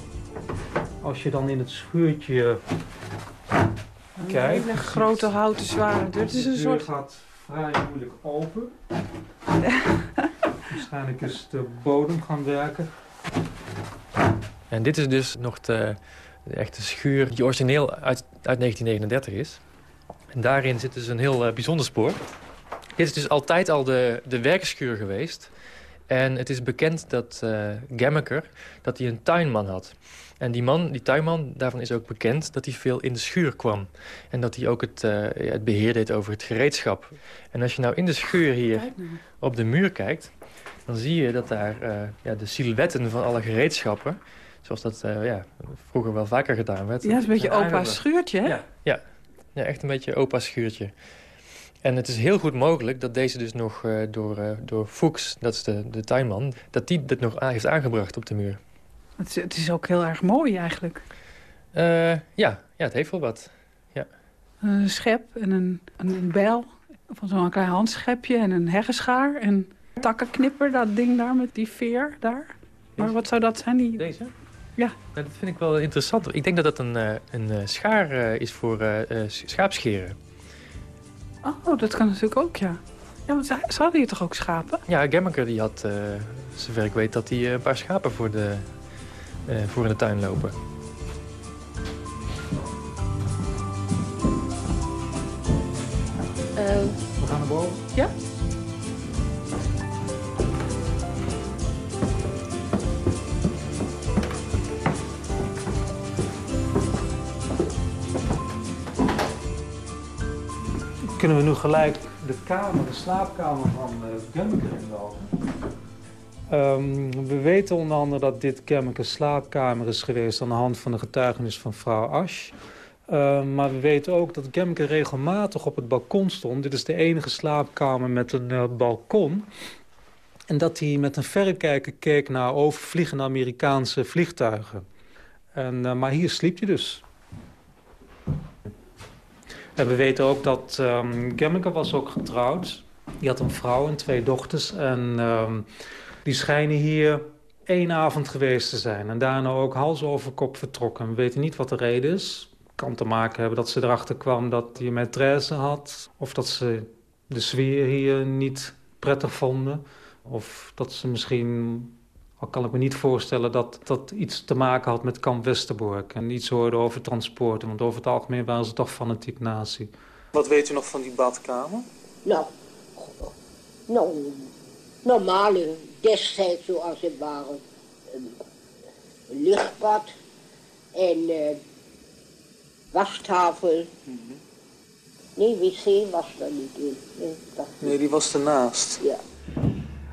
als je dan in het schuurtje kijkt... Een grote houten zware deur. Het is een soort... gaat vrij moeilijk open. Waarschijnlijk is de bodem gaan werken. En dit is dus nog de, de echte schuur die origineel uit, uit 1939 is. En daarin zit dus een heel uh, bijzonder spoor. Dit is dus altijd al de, de werkschuur geweest. En het is bekend dat uh, Gemmeker dat hij een tuinman had. En die man, die tuinman, daarvan is ook bekend dat hij veel in de schuur kwam. En dat hij ook het, uh, het beheer deed over het gereedschap. En als je nou in de schuur hier op de muur kijkt dan zie je dat daar uh, ja, de silhouetten van alle gereedschappen... zoals dat uh, ja, vroeger wel vaker gedaan werd... Ja, het is een beetje opa's schuurtje, hè? Ja, ja. ja, echt een beetje opa's schuurtje. En het is heel goed mogelijk dat deze dus nog uh, door, door Fuchs, dat is de, de tuinman... dat die dit nog heeft aangebracht op de muur. Het is, het is ook heel erg mooi eigenlijk. ja, ja, het heeft wel wat. Ja. Een schep en een, een bijl van zo'n klein handschepje en een heggenschaar... en takkenknipper, dat ding daar met die veer daar. Maar wat zou dat zijn? Die... Deze? Ja. Nou, dat vind ik wel interessant. Ik denk dat dat een, eh, een eh, schaar eh, is voor uh, schaapscheren. Oh, dat kan natuurlijk ook, ja. Ja, want ze, hadden hier toch ook schapen? Ja, Gemmeker die had, zover ik weet, dat hij een paar schapen voor, de, voor in de tuin lopen. We gaan naar boven. Ja? kunnen we nu gelijk de kamer, de slaapkamer van uh, Gemmeker inlopen. Um, we weten onder andere dat dit Gemmeker's slaapkamer is geweest aan de hand van de getuigenis van vrouw Asch. Uh, maar we weten ook dat Gemmeker regelmatig op het balkon stond. Dit is de enige slaapkamer met een uh, balkon. En dat hij met een verrekijker keek naar overvliegende Amerikaanse vliegtuigen. En, uh, maar hier sliep hij dus. En we weten ook dat um, Gemmeke was ook getrouwd. Die had een vrouw en twee dochters. En die schijnen hier één avond geweest te zijn. En daarna ook hals over kop vertrokken. We weten niet wat de reden is. Kan te maken hebben dat ze erachter kwam dat hij een maîtresse had. Of dat ze de sfeer hier niet prettig vonden. Of dat ze misschien, al kan ik me niet voorstellen... dat dat iets te maken had met kamp Westerbork. En iets hoorde over transporten. Want over het algemeen waren ze toch fanatiek nazi. Wat weet u nog van die badkamer? Nou, nou normale destijds zoals het waren. Een, lichtbad en uh, wastafel. Mm -hmm. Nee, wc was er niet in. Nee, nee die was ernaast. Ja.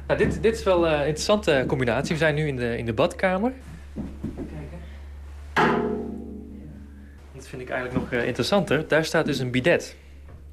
Nou, dit, dit is wel een interessante combinatie. We zijn nu in de, in de badkamer. Dat vind ik eigenlijk nog interessanter. Daar staat dus een bidet.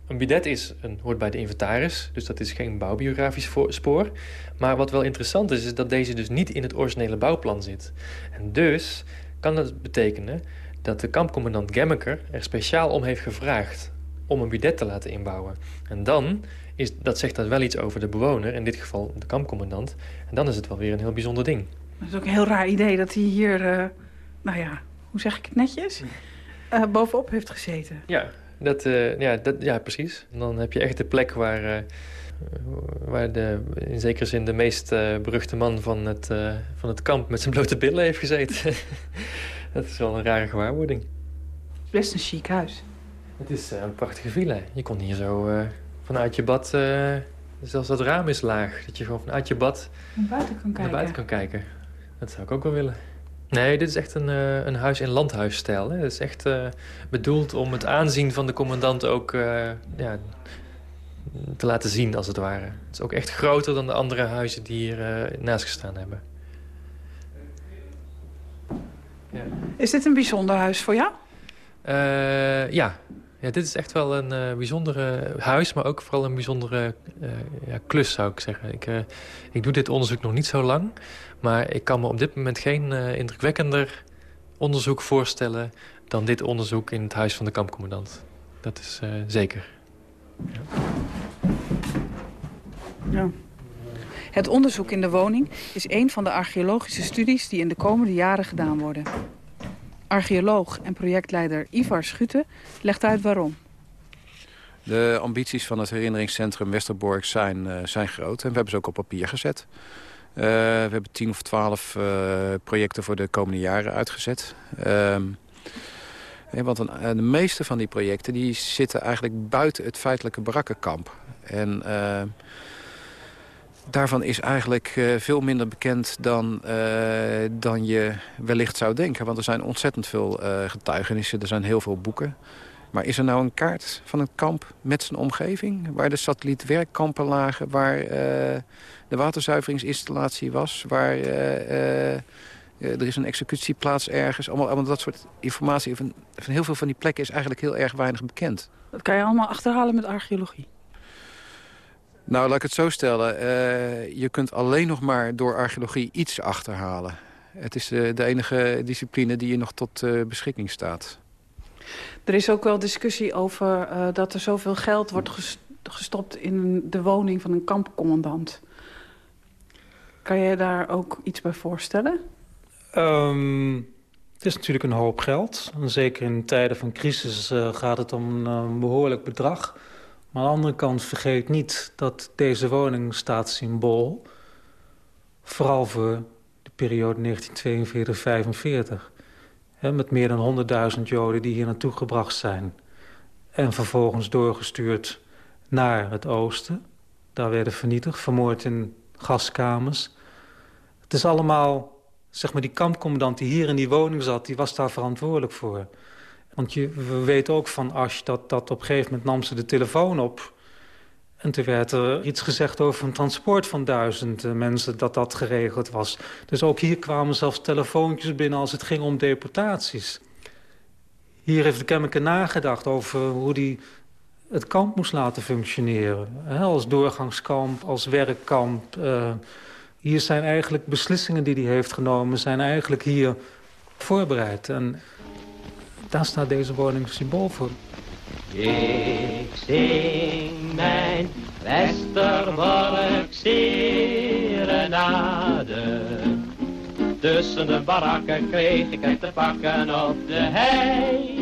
Een bidet is een, hoort bij de inventaris, dus dat is geen bouwbiografisch spoor. Maar wat wel interessant is, is dat deze dus niet in het originele bouwplan zit. En dus kan dat betekenen dat de kampcommandant Gemmeker er speciaal om heeft gevraagd om een bidet te laten inbouwen. En dan is, dat zegt dat wel iets over de bewoner, in dit geval de kampcommandant. En dan is het wel weer een heel bijzonder ding. Het is ook een heel raar idee dat hij hier, uh, nou ja, hoe zeg ik het netjes, uh, bovenop heeft gezeten. Ja, dat, uh, ja, dat, ja, precies. En dan heb je echt de plek waar, uh, waar de, in zekere zin de meest uh, beruchte man van het, van het kamp met zijn blote billen heeft gezeten. dat is wel een rare gewaarwording. Best een chic huis. Het is een prachtige villa. Je kon hier zo vanuit je bad, zelfs dat raam is laag, dat je gewoon vanuit je bad naar buiten kan kijken. Naar buiten kan kijken. Dat zou ik ook wel willen. Nee, dit is echt een, uh, een huis in landhuisstijl. Het is echt uh, bedoeld om het aanzien van de commandant ook uh, ja, te laten zien, als het ware. Het is ook echt groter dan de andere huizen die hier naast gestaan hebben. Ja. Is dit een bijzonder huis voor jou? ja. Ja, dit is echt wel een bijzondere huis, maar ook vooral een bijzondere ja, klus, zou ik zeggen. Ik, ik doe dit onderzoek nog niet zo lang... Maar ik kan me op dit moment geen uh, indrukwekkender onderzoek voorstellen... dan dit onderzoek in het huis van de kampcommandant. Dat is uh, zeker. Ja. ja. Het onderzoek in de woning is een van de archeologische studies... die in de komende jaren gedaan worden. Archeoloog en projectleider Ivar Schutte legt uit waarom. De ambities van het herinneringscentrum Westerbork zijn, uh, zijn groot. En we hebben ze ook op papier gezet. Uh, we hebben tien of twaalf uh, projecten voor de komende jaren uitgezet. Uh, want de meeste van die projecten die zitten eigenlijk buiten het feitelijke barakkenkamp. En daarvan is eigenlijk veel minder bekend dan, dan je wellicht zou denken. Want er zijn ontzettend veel getuigenissen, er zijn heel veel boeken. Maar is er nou een kaart van het kamp met zijn omgeving? Waar de satellietwerkkampen lagen, waar de waterzuiveringsinstallatie was... waar er is een executieplaats ergens. Allemaal, allemaal dat soort informatie van, van heel veel van die plekken is eigenlijk heel erg weinig bekend. Dat kan je allemaal achterhalen met archeologie? Nou, laat ik het zo stellen. je kunt alleen nog maar door archeologie iets achterhalen. Het is de enige discipline die je nog tot beschikking staat. Er is ook wel discussie over uh, dat er zoveel geld wordt gestopt in de woning van een kampcommandant. Kan je daar ook iets bij voorstellen? Um, het is natuurlijk een hoop geld. En zeker in tijden van crisis uh, gaat het om een behoorlijk bedrag. Maar aan de andere kant vergeet niet dat deze woning staat symbool... vooral voor de periode 1942-45 met meer dan 100.000 Joden die hier naartoe gebracht zijn. En vervolgens doorgestuurd naar het oosten. Daar werden vernietigd, vermoord in gaskamers. Het is allemaal, zeg maar, die kampcommandant die hier in die woning zat... die was daar verantwoordelijk voor. Want je, we weten ook van Asch dat, dat op een gegeven moment nam ze de telefoon op... En toen werd er iets gezegd over een transport van duizend eh, mensen... dat dat geregeld was. Dus ook hier kwamen zelfs telefoontjes binnen als het ging om deportaties. Hier heeft de Kemmeke nagedacht over hoe hij het kamp moest laten functioneren. als doorgangskamp, als werkkamp. Uh, hier zijn eigenlijk beslissingen die hij heeft genomen... zijn eigenlijk hier voorbereid. En daar staat deze woning symbool voor. Ik zing mijn Westerbork serenade. Tussen de barakken kreeg ik het te pakken op de hei.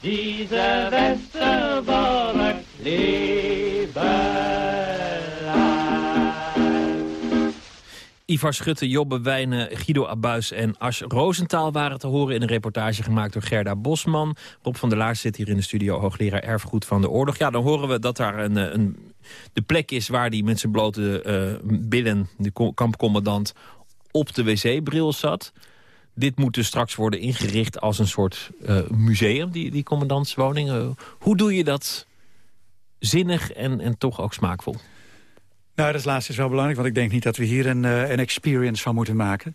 Deze Westerbork leven. Ivar Schutte, Jobbe Wijnen, Guido Abuis en Ash Roosentaal waren te horen... in een reportage gemaakt door Gerda Bosman. Rob van der Laars zit hier in de studio, hoogleraar erfgoed van de oorlog. Ja, dan horen we dat daar een, eh, een de plek is waar hij met zijn blote uh, billen... de kampcommandant op de wc-bril zat. Dit moet dus straks worden ingericht als een soort uh, museum, die, die commandantswoning. hoe doe je dat zinnig en, en toch ook smaakvol? Nou, dat laatste is wel belangrijk, want ik denk niet dat we hier een, uh, een experience van moeten maken.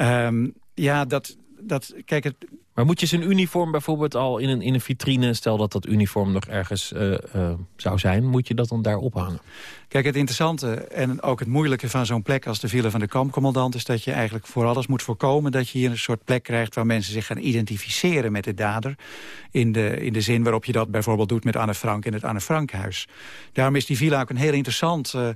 Um, ja, dat, dat, kijk, het, maar moet je zijn uniform bijvoorbeeld al in een, in een vitrine... stel dat dat uniform nog ergens uh, uh, zou zijn... moet je dat dan daar ophangen? Kijk, het interessante en ook het moeilijke van zo'n plek... als de Villa van de kampcommandant... is dat je eigenlijk voor alles moet voorkomen... dat je hier een soort plek krijgt waar mensen zich gaan identificeren met de dader. In de, in de zin waarop je dat bijvoorbeeld doet met Anne Frank in het Anne Frankhuis. Daarom is die villa ook een heel interessant uh,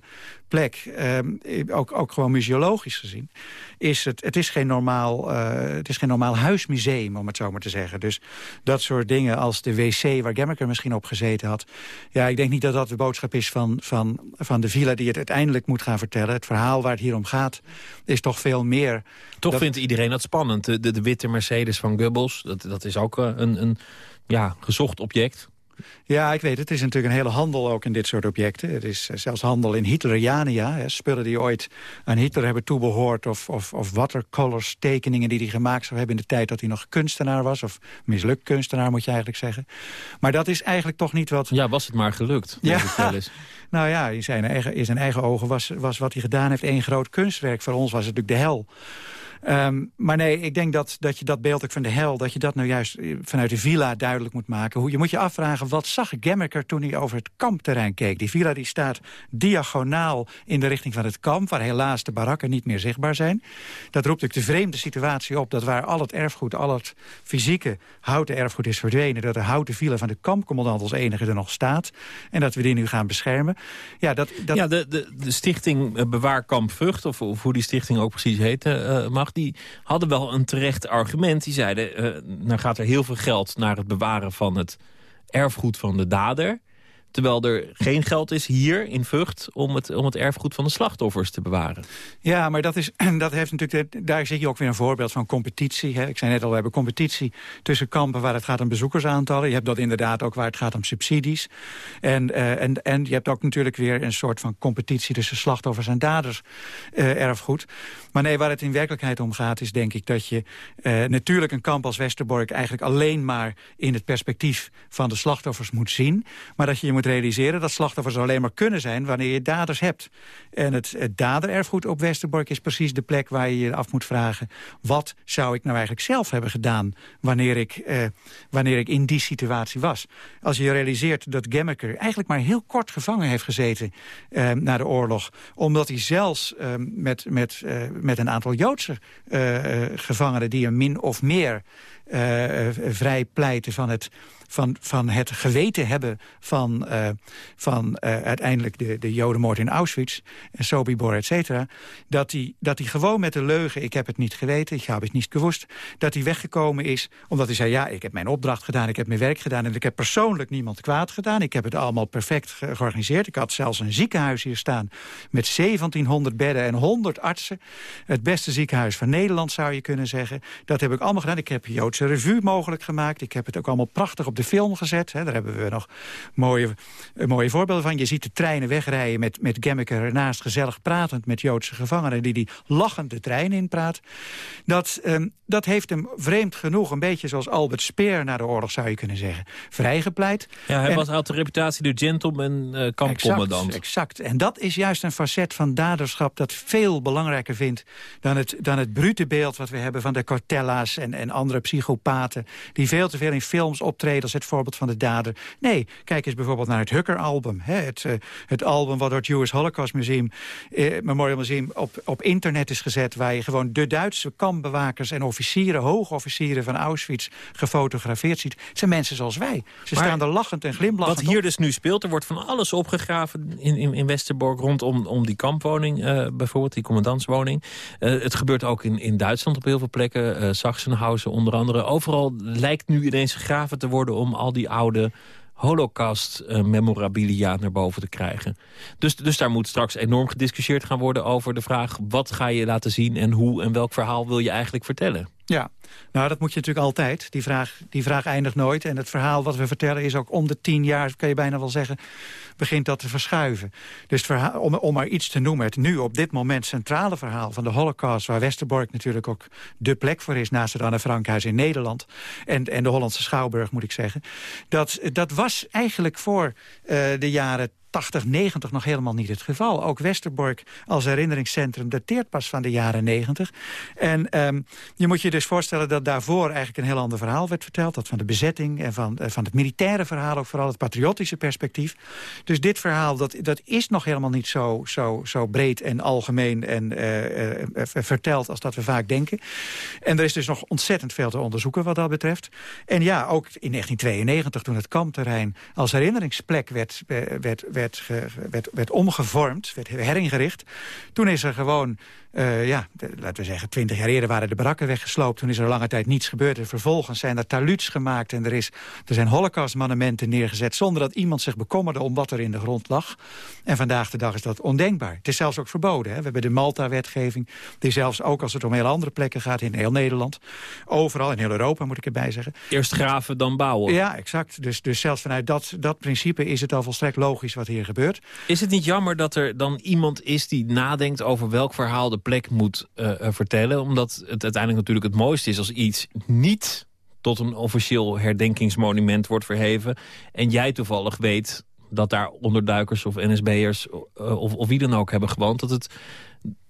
plek. Uh, ook, ook gewoon museologisch gezien. Is het, het, is geen normaal, uh, het is geen normaal huismuseum, om het zo maar te zeggen. Dus dat soort dingen als de wc waar Gemmeker misschien op gezeten had. Ja, ik denk niet dat dat de boodschap is van, van van de villa die het uiteindelijk moet gaan vertellen. Het verhaal waar het hier om gaat is toch veel meer. Toch vindt iedereen dat spannend. De, de, witte Mercedes van Goebbels, dat, dat is ook eh, een, een ja, gezocht object. Ja, ik weet het. is natuurlijk een hele handel ook in dit soort objecten. Het is eh, zelfs handel in Hitleriania. Hè, spullen die ooit aan Hitler hebben toebehoord... of, of, of watercolors, tekeningen die hij gemaakt zou hebben... in de tijd dat hij nog kunstenaar was. Of mislukt kunstenaar, moet je eigenlijk zeggen. Maar dat is eigenlijk toch niet wat... Ja, was het maar gelukt. Ja. nou ja, in zijn eigen, eigen ogen was, was wat hij gedaan heeft... één groot kunstwerk. Voor ons was het natuurlijk de hel. Um, maar nee, ik denk dat, dat je dat beeld ook van de hel... dat je dat nou juist eh, vanuit de villa duidelijk moet maken. Hoe, je moet je afvragen, wat zag Gemmeker toen hij over het kampterrein keek? Die villa die staat diagonaal in de richting van het kamp... waar helaas de barakken niet meer zichtbaar zijn. Dat roept ook de vreemde situatie op... dat waar al het erfgoed, al het fysieke houten erfgoed is verdwenen... dat de houten villa van de kampcommandant als enige er nog staat... en dat we die nu gaan beschermen. Ja, dat, dat... ja de, de, de stichting eh, Bewaarkamp Vught, of, of hoe die stichting ook precies heet... Uh, mag die hadden wel een terecht argument. Die zeiden, uh, dan gaat er heel veel geld naar het bewaren van het erfgoed van de dader. Terwijl er geen geld is hier in Vught om het, om het erfgoed van de slachtoffers te bewaren. Ja, maar dat, is, dat heeft natuurlijk, daar zie je ook weer een voorbeeld van competitie. Hè. Ik zei net al, we hebben competitie tussen kampen waar het gaat om bezoekersaantallen. Je hebt dat inderdaad ook waar het gaat om subsidies. En, uh, en, en je hebt ook natuurlijk weer een soort van competitie tussen slachtoffers en daders uh, erfgoed. Maar nee, waar het in werkelijkheid om gaat is denk ik dat je uh, natuurlijk een kamp als Westerbork eigenlijk alleen maar in het perspectief van de slachtoffers moet zien. Maar dat je je realiseren dat slachtoffers alleen maar kunnen zijn wanneer je daders hebt. En het, het dadererfgoed op Westerbork is precies de plek waar je je af moet vragen... wat zou ik nou eigenlijk zelf hebben gedaan wanneer ik, eh, wanneer ik in die situatie was. Als je realiseert dat Gemmeker eigenlijk maar heel kort gevangen heeft gezeten eh, na de oorlog... omdat hij zelfs eh, met, met, uh, met een aantal Joodse uh, gevangenen die hem min of meer vrij pleiten van het van, van het geweten hebben van, uh, van uh, uiteindelijk de, de jodenmoord in Auschwitz... en Sobibor, et cetera... dat hij dat gewoon met de leugen, ik heb het niet geweten, ik heb het niet gewoest... dat hij weggekomen is omdat hij zei... ja, ik heb mijn opdracht gedaan, ik heb mijn werk gedaan... en ik heb persoonlijk niemand kwaad gedaan. Ik heb het allemaal perfect ge georganiseerd. Ik had zelfs een ziekenhuis hier staan met 1700 bedden en 100 artsen. Het beste ziekenhuis van Nederland, zou je kunnen zeggen. Dat heb ik allemaal gedaan. Ik heb Joodse revue mogelijk gemaakt. Ik heb het ook allemaal prachtig op de film gezet. Hè. Daar hebben we nog mooie, mooie voorbeelden van. Je ziet de treinen wegrijden met, met Gemmeker ernaast gezellig pratend met Joodse gevangenen... die die lachend de trein inpraat. Dat, um, dat heeft hem vreemd genoeg, een beetje zoals Albert Speer na de oorlog zou je kunnen zeggen, vrijgepleit. Ja, hij en, was, had de reputatie de gentleman uh, kampcommandant. Exact, exact. En dat is juist een facet van daderschap dat veel belangrijker vindt dan het, dan het brute beeld wat we hebben van de Cortella's en, en andere psychopaten die veel te veel in films optreden als het voorbeeld van de dader. Nee, kijk eens bijvoorbeeld naar het Hucker-album. Het, uh, het album wat door het Jewish Holocaust Museum, eh, Memorial Museum op, op internet is gezet... waar je gewoon de Duitse kampbewakers en officieren, hoogofficieren van Auschwitz... gefotografeerd ziet. Het zijn mensen zoals wij. Ze staan er lachend en glimlachend Wat hier dus nu speelt, er wordt van alles opgegraven in, in, in Westerbork... rondom om die kampwoning uh, bijvoorbeeld, die commandantswoning. Het gebeurt ook in, in Duitsland op heel veel plekken. Sachsenhausen onder andere. Overal lijkt nu ineens gegraven te worden om al die oude holocaust-memorabilia naar boven te krijgen. Dus, dus daar moet straks enorm gediscussieerd gaan worden over de vraag... wat ga je laten zien en hoe en welk verhaal wil je eigenlijk vertellen? Ja, nou dat moet je natuurlijk altijd. Die vraag, die vraag eindigt nooit. En het verhaal wat we vertellen is ook om de tien jaar, kan je bijna wel zeggen, begint dat te verschuiven. Dus het verhaal, om, om maar iets te noemen, het nu op dit moment centrale verhaal van de holocaust, waar Westerbork natuurlijk ook de plek voor is, naast het Anne Frankhuis in Nederland, en, en de Hollandse Schouwburg moet ik zeggen, dat, dat was eigenlijk voor uh, de jaren 80, 90 nog helemaal niet het geval. Ook Westerbork als herinneringscentrum dateert pas van de jaren 90. En um, je moet je dus voorstellen dat daarvoor eigenlijk een heel ander verhaal werd verteld. Dat van de bezetting en van, uh, van het militaire verhaal, ook vooral het patriotische perspectief. Dus dit verhaal, dat, dat is nog helemaal niet zo, zo, zo breed en algemeen en uh, uh, verteld als dat we vaak denken. En er is dus nog ontzettend veel te onderzoeken wat dat betreft. En ja, ook in 1992 toen het kampterrein als herinneringsplek werd, werd werd, werd, werd omgevormd, werd heringericht. Toen is er gewoon uh, ja, laten we zeggen, twintig jaar eerder waren de barakken weggesloopt. Toen is er lange tijd niets gebeurd. En vervolgens zijn er taluts gemaakt en er, is, er zijn holocaustmonumenten neergezet... zonder dat iemand zich bekommerde om wat er in de grond lag. En vandaag de dag is dat ondenkbaar. Het is zelfs ook verboden. Hè? We hebben de Malta-wetgeving, die zelfs ook als het om heel andere plekken gaat... in heel Nederland, overal, in heel Europa moet ik erbij zeggen. Eerst graven, dan bouwen. Ja, exact. Dus, dus zelfs vanuit dat, dat principe is het al volstrekt logisch wat hier gebeurt. Is het niet jammer dat er dan iemand is die nadenkt over welk verhaal... de plek moet uh, vertellen. Omdat het uiteindelijk natuurlijk het mooiste is als iets niet tot een officieel herdenkingsmonument wordt verheven. En jij toevallig weet dat daar onderduikers of NSB'ers uh, of, of wie dan ook hebben gewoond. Dat het,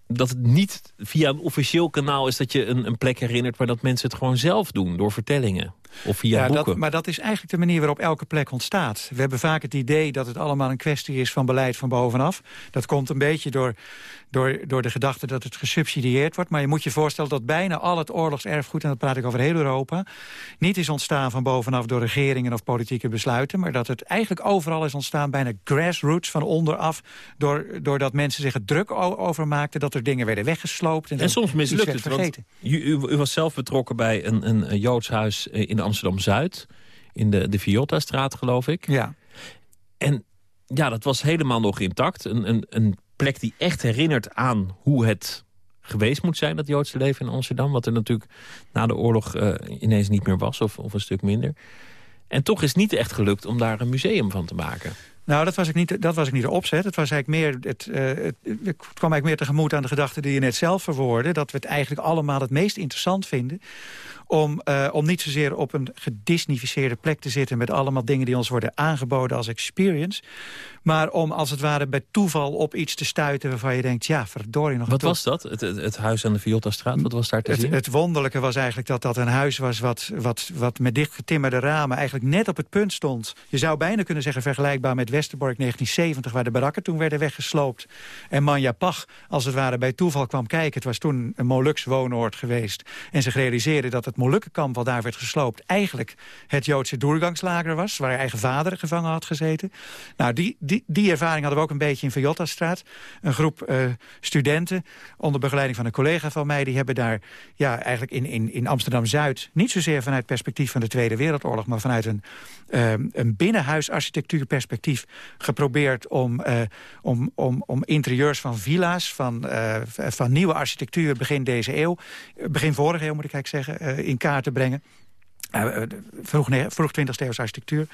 dat het niet via een officieel kanaal is dat je een, een plek herinnert... maar dat mensen het gewoon zelf doen door vertellingen. Of via ja, boeken. Dat, maar dat is eigenlijk de manier waarop elke plek ontstaat. We hebben vaak het idee dat het allemaal een kwestie is van beleid van bovenaf. Dat komt een beetje door, door, door de gedachte dat het gesubsidieerd wordt. Maar je moet je voorstellen dat bijna al het oorlogserfgoed... en dat praat ik over heel Europa... niet is ontstaan van bovenaf door regeringen of politieke besluiten... maar dat het eigenlijk overal is ontstaan bijna grassroots, van onderaf... Door, doordat mensen zich er druk over maakten... dat er dingen werden weggesloopt. En, en soms mislukt het, vergeten. U, u, u, was zelf betrokken bij een, een, Joods huis in Amsterdam-Zuid. In de, de Viotta-straat, geloof ik. Ja. En ja, dat was helemaal nog intact. Een, een, een plek die echt herinnert aan hoe het geweest moet zijn, dat Joodse leven in Amsterdam. Wat er natuurlijk na de oorlog uh, ineens niet meer was, of, of een stuk minder. En toch is het niet echt gelukt om daar een museum van te maken. Nou, dat was ik niet, dat was ik niet de opzet. Het, was eigenlijk meer, het, uh, het, het kwam eigenlijk meer tegemoet aan de gedachte die je net zelf verwoordde. Dat we het eigenlijk allemaal het meest interessant vinden om, uh, om niet zozeer op een gedisnificeerde plek te zitten... met allemaal dingen die ons worden aangeboden als experience... maar om als het ware bij toeval op iets te stuiten... waarvan je denkt, ja, verdorie nog Wat was dat, het, het, huis aan de Viotta-straat? Wat was daar te het, zien? Het wonderlijke was eigenlijk dat dat een huis was... wat, wat, wat met dichtgetimmerde ramen eigenlijk net op het punt stond. Je zou bijna kunnen zeggen vergelijkbaar met Westerbork 1970... waar de barakken toen werden weggesloopt. En Manja Pach, als het ware bij toeval kwam kijken. Het was toen een Moluks woonoord geweest. En zich realiseerde dat het Molukkenkamp wat daar werd gesloopt... eigenlijk het Joodse doorgangslager was... waar eigen vader gevangen had gezeten. Nou, die, die, die ervaring hadden we ook een beetje in Viotta-straat. Een groep uh, studenten, onder begeleiding van een collega van mij... die hebben daar ja, eigenlijk in, in, in Amsterdam-Zuid... niet zozeer vanuit perspectief van de Tweede Wereldoorlog... maar vanuit een, uh, een binnenhuisarchitectuurperspectief geprobeerd... om, uh, om, om, om interieurs van villa's, van, van nieuwe architectuur begin deze eeuw... begin vorige eeuw moet ik eigenlijk zeggen, in kaart te brengen. Uh, vroeg, vroeg 20e eeuwse architectuur.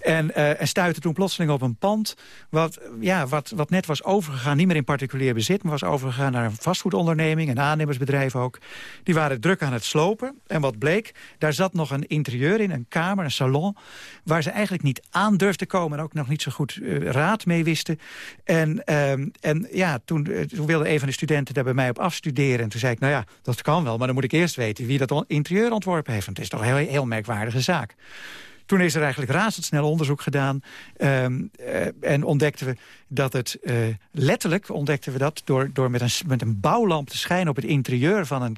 En, uh, en stuitte toen plotseling op een pand... Wat, ja, wat, wat net was overgegaan, niet meer in particulier bezit... maar was overgegaan naar een vastgoedonderneming, een aannemersbedrijf ook. Die waren druk aan het slopen. En wat bleek, daar zat nog een interieur in, een kamer, een salon... waar ze eigenlijk niet aan durfden komen... en ook nog niet zo goed raad mee wisten. En, ehm, en ja, toen, toen wilde een van de studenten daar bij mij op afstuderen. En toen zei ik, nou ja, dat kan wel, maar dan moet ik eerst weten... wie dat interieur ontworpen heeft. Want het is toch heel heel merkwaardige zaak. Toen is er eigenlijk razendsnel onderzoek gedaan. ehm, eh, en ontdekten we dat het eh, letterlijk ontdekten we dat door, door met, een, met een bouwlamp te schijnen op het interieur van een,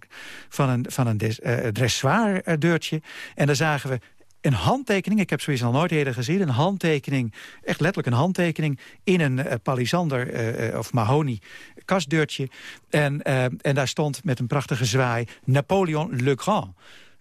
van een, van een des, eh, dressoir-deurtje. En daar zagen we een handtekening, ik heb zoiets al nooit eerder gezien... een handtekening, echt letterlijk een handtekening... in een palisander of mahoni kastdeurtje. En, en daar stond met een prachtige zwaai Napoleon Le Grand...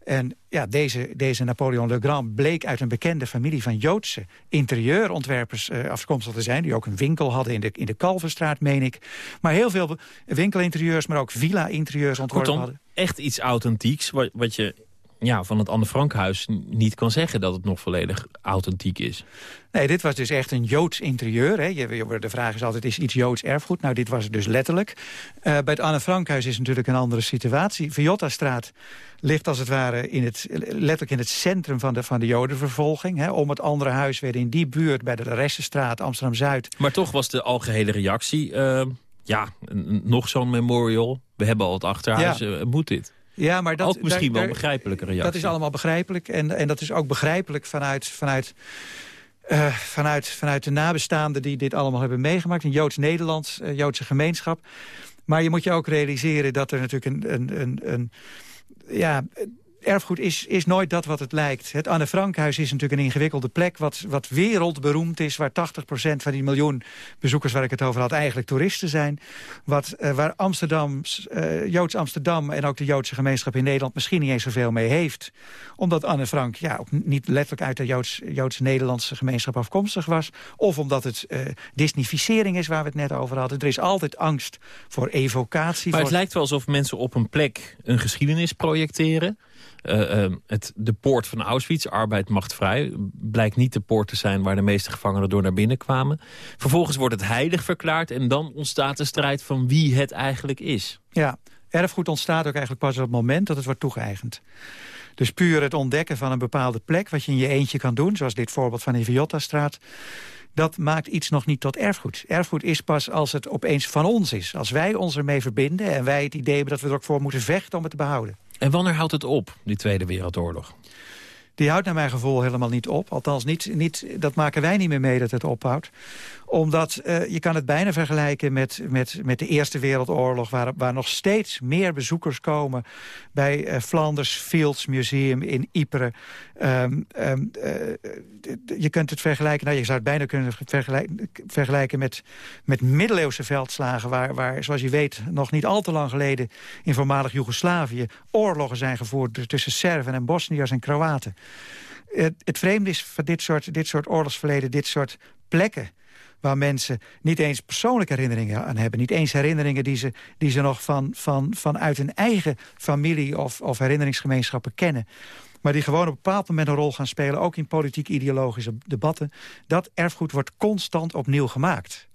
En ja, deze, deze Napoleon Le Grand bleek uit een bekende familie van Joodse interieurontwerpers eh, afkomstig te zijn. Die ook een winkel hadden in de, in de Kalverstraat, meen ik. Maar heel veel winkelinterieurs, maar ook villa-interieurs ontworpen Kortom, hadden. echt iets authentieks wat, wat je ja, van het Anne Frankhuis niet kan zeggen dat het nog volledig authentiek is. Nee, dit was dus echt een Joods interieur. Hè. De vraag is altijd, is iets Joods erfgoed? Nou, dit was het dus letterlijk. Eh, bij het Anne Frankhuis is natuurlijk een andere situatie. Viotta-straat ligt als het ware in het, letterlijk in het centrum van de, van de jodenvervolging. Hè. Om het andere huis weer in die buurt bij de Ressenstraat, Amsterdam-Zuid. Maar toch was de algehele reactie... eh, ja, nog zo'n memorial. We hebben al het achterhuis. Ja. eh, moet dit? Ja, maar dat, Ook misschien daar- wel begrijpelijke reactie. Dat is allemaal begrijpelijk. En, en dat is ook begrijpelijk vanuit, vanuit, eh, vanuit, vanuit de nabestaanden die dit allemaal hebben meegemaakt. Een Joods-Nederlands, eh, Joodse gemeenschap. Maar je moet je ook realiseren dat er natuurlijk een... een, een, een ja, erfgoed is, is nooit dat wat het lijkt. Het Anne Frankhuis is natuurlijk een ingewikkelde plek... wat, wat wereldberoemd is, waar 80% van die miljoen bezoekers... waar ik het over had, eigenlijk toeristen zijn. Wat, eh, waar Amsterdam, eh, Joods Amsterdam en ook de Joodse gemeenschap in Nederland... misschien niet eens zoveel mee heeft. Omdat Anne Frank ja, ook niet letterlijk uit de Joods, Joodse Nederlandse gemeenschap afkomstig was. Of omdat het eh Disneyficering is, waar we het net over hadden. Er is altijd angst voor evocatie. Maar het voor... lijkt wel alsof mensen op een plek een geschiedenis projecteren. Eh, eh, het, de poort van Auschwitz, arbeid macht vrij... blijkt niet de poort te zijn waar de meeste gevangenen door naar binnen kwamen. Vervolgens wordt het heilig verklaard... en dan ontstaat de strijd van wie het eigenlijk is. Ja, erfgoed ontstaat ook eigenlijk pas op het moment dat het wordt toegeëigend. Dus puur het ontdekken van een bepaalde plek... wat je in je eentje kan doen, zoals dit voorbeeld van de Viotta-straat... dat maakt iets nog niet tot erfgoed. Erfgoed is pas als het opeens van ons is. Als wij ons ermee verbinden en wij het idee hebben... dat we er ook voor moeten vechten om het te behouden. En wanneer houdt het op, die Tweede Wereldoorlog? Die houdt naar mijn gevoel helemaal niet op. Althans, niet, niet, dat maken wij niet meer mee dat het ophoudt. Omdat eh, je kan het bijna vergelijken met, met, met de Eerste Wereldoorlog... Waar, waar nog steeds meer bezoekers komen bij eh, Flanders Fields Museum in Ypres. Ehm, ehm, eh, je kunt het vergelijken, nou, je zou het bijna kunnen vergelijken, vergelijken met, met middeleeuwse veldslagen... Waar, waar, zoals je weet, nog niet al te lang geleden in voormalig Joegoslavië... oorlogen zijn gevoerd tussen Serven en Bosniërs en Kroaten. Het, het vreemde is van dit soort, dit soort oorlogsverleden, dit soort plekken waar mensen niet eens persoonlijke herinneringen aan hebben. Niet eens herinneringen die ze, die ze nog van, van, vanuit hun eigen familie of, of herinneringsgemeenschappen kennen. Maar die gewoon op een bepaald moment een rol gaan spelen, ook in politiek-ideologische debatten. Dat erfgoed wordt constant opnieuw gemaakt.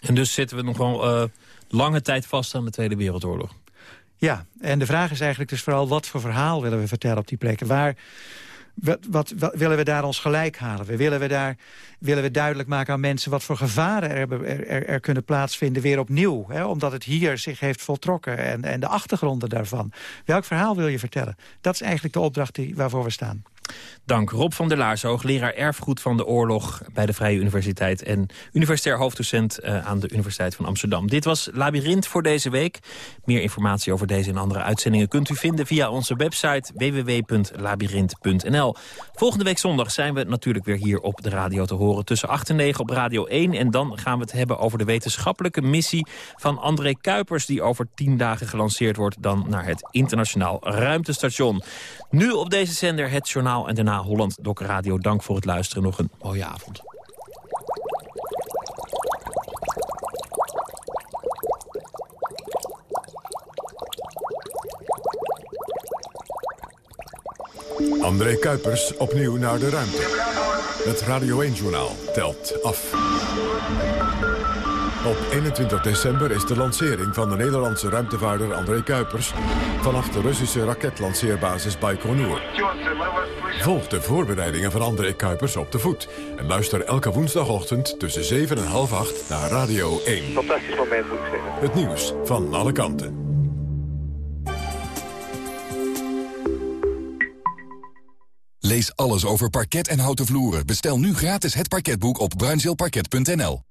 En dus zitten we nog wel eh, lange tijd vast aan de Tweede Wereldoorlog. Ja, en de vraag is eigenlijk dus vooral wat voor verhaal willen we vertellen op die plekken. Waar, wat, wat, willen we daar ons gelijk halen? We willen, we daar, willen we duidelijk maken aan mensen wat voor gevaren er, er, er kunnen plaatsvinden weer opnieuw. Hè, omdat het hier zich heeft voltrokken en, en de achtergronden daarvan. Welk verhaal wil je vertellen? Dat is eigenlijk de opdracht die, waarvoor we staan. Dank Rob van der Laars, hoogleraar erfgoed van de oorlog... bij de Vrije Universiteit en universitair hoofddocent uh, aan de Universiteit van Amsterdam. Dit was Labyrinth voor deze week. Meer informatie over deze en andere uitzendingen kunt u vinden via onze website www.labyrinth.nl. Volgende week zondag zijn we natuurlijk weer hier op de radio te horen... tussen 8 en 9 op Radio 1. En dan gaan we het hebben over de wetenschappelijke missie van André Kuipers... die over 10 dagen gelanceerd wordt dan naar het internationaal ruimtestation. Nu op deze zender het journaal en daarna Holland Dok Radio. Dank voor het luisteren. Nog een mooie avond. André Kuipers opnieuw naar de ruimte. Het Radio 1-journaal telt af. Op 21 december is de lancering van de Nederlandse ruimtevaarder André Kuipers... vanaf de Russische raketlanceerbasis Baikonur. Volg de voorbereidingen van André Kuipers op de voet. En luister elke woensdagochtend tussen 7 en half 8 naar Radio 1. Fantastisch moment, moet ik zeggen. Het nieuws van alle kanten. Lees alles over parket en houten vloeren. Bestel nu gratis het parketboek op bruinzeelparket.nl.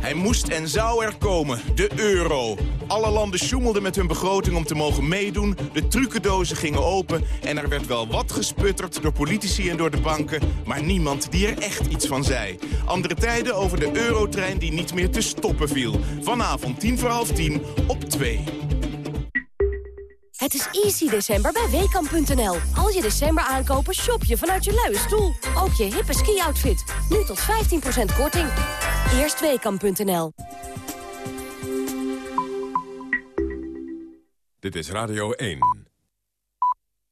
Hij moest en zou er komen, de euro. Alle landen sjoemelden met hun begroting om te mogen meedoen. De trucendozen gingen open en er werd wel wat gesputterd door politici en door de banken. Maar niemand die er echt iets van zei. Andere tijden over de eurotrein die niet meer te stoppen viel. Vanavond tien voor half tien op 2. Het is easy december bij WKAM.nl. Als je december aankopen, shop je vanuit je luie stoel. Ook je hippe ski-outfit. Nu tot 15% korting. Eerst WKAM.nl. Dit is Radio 1.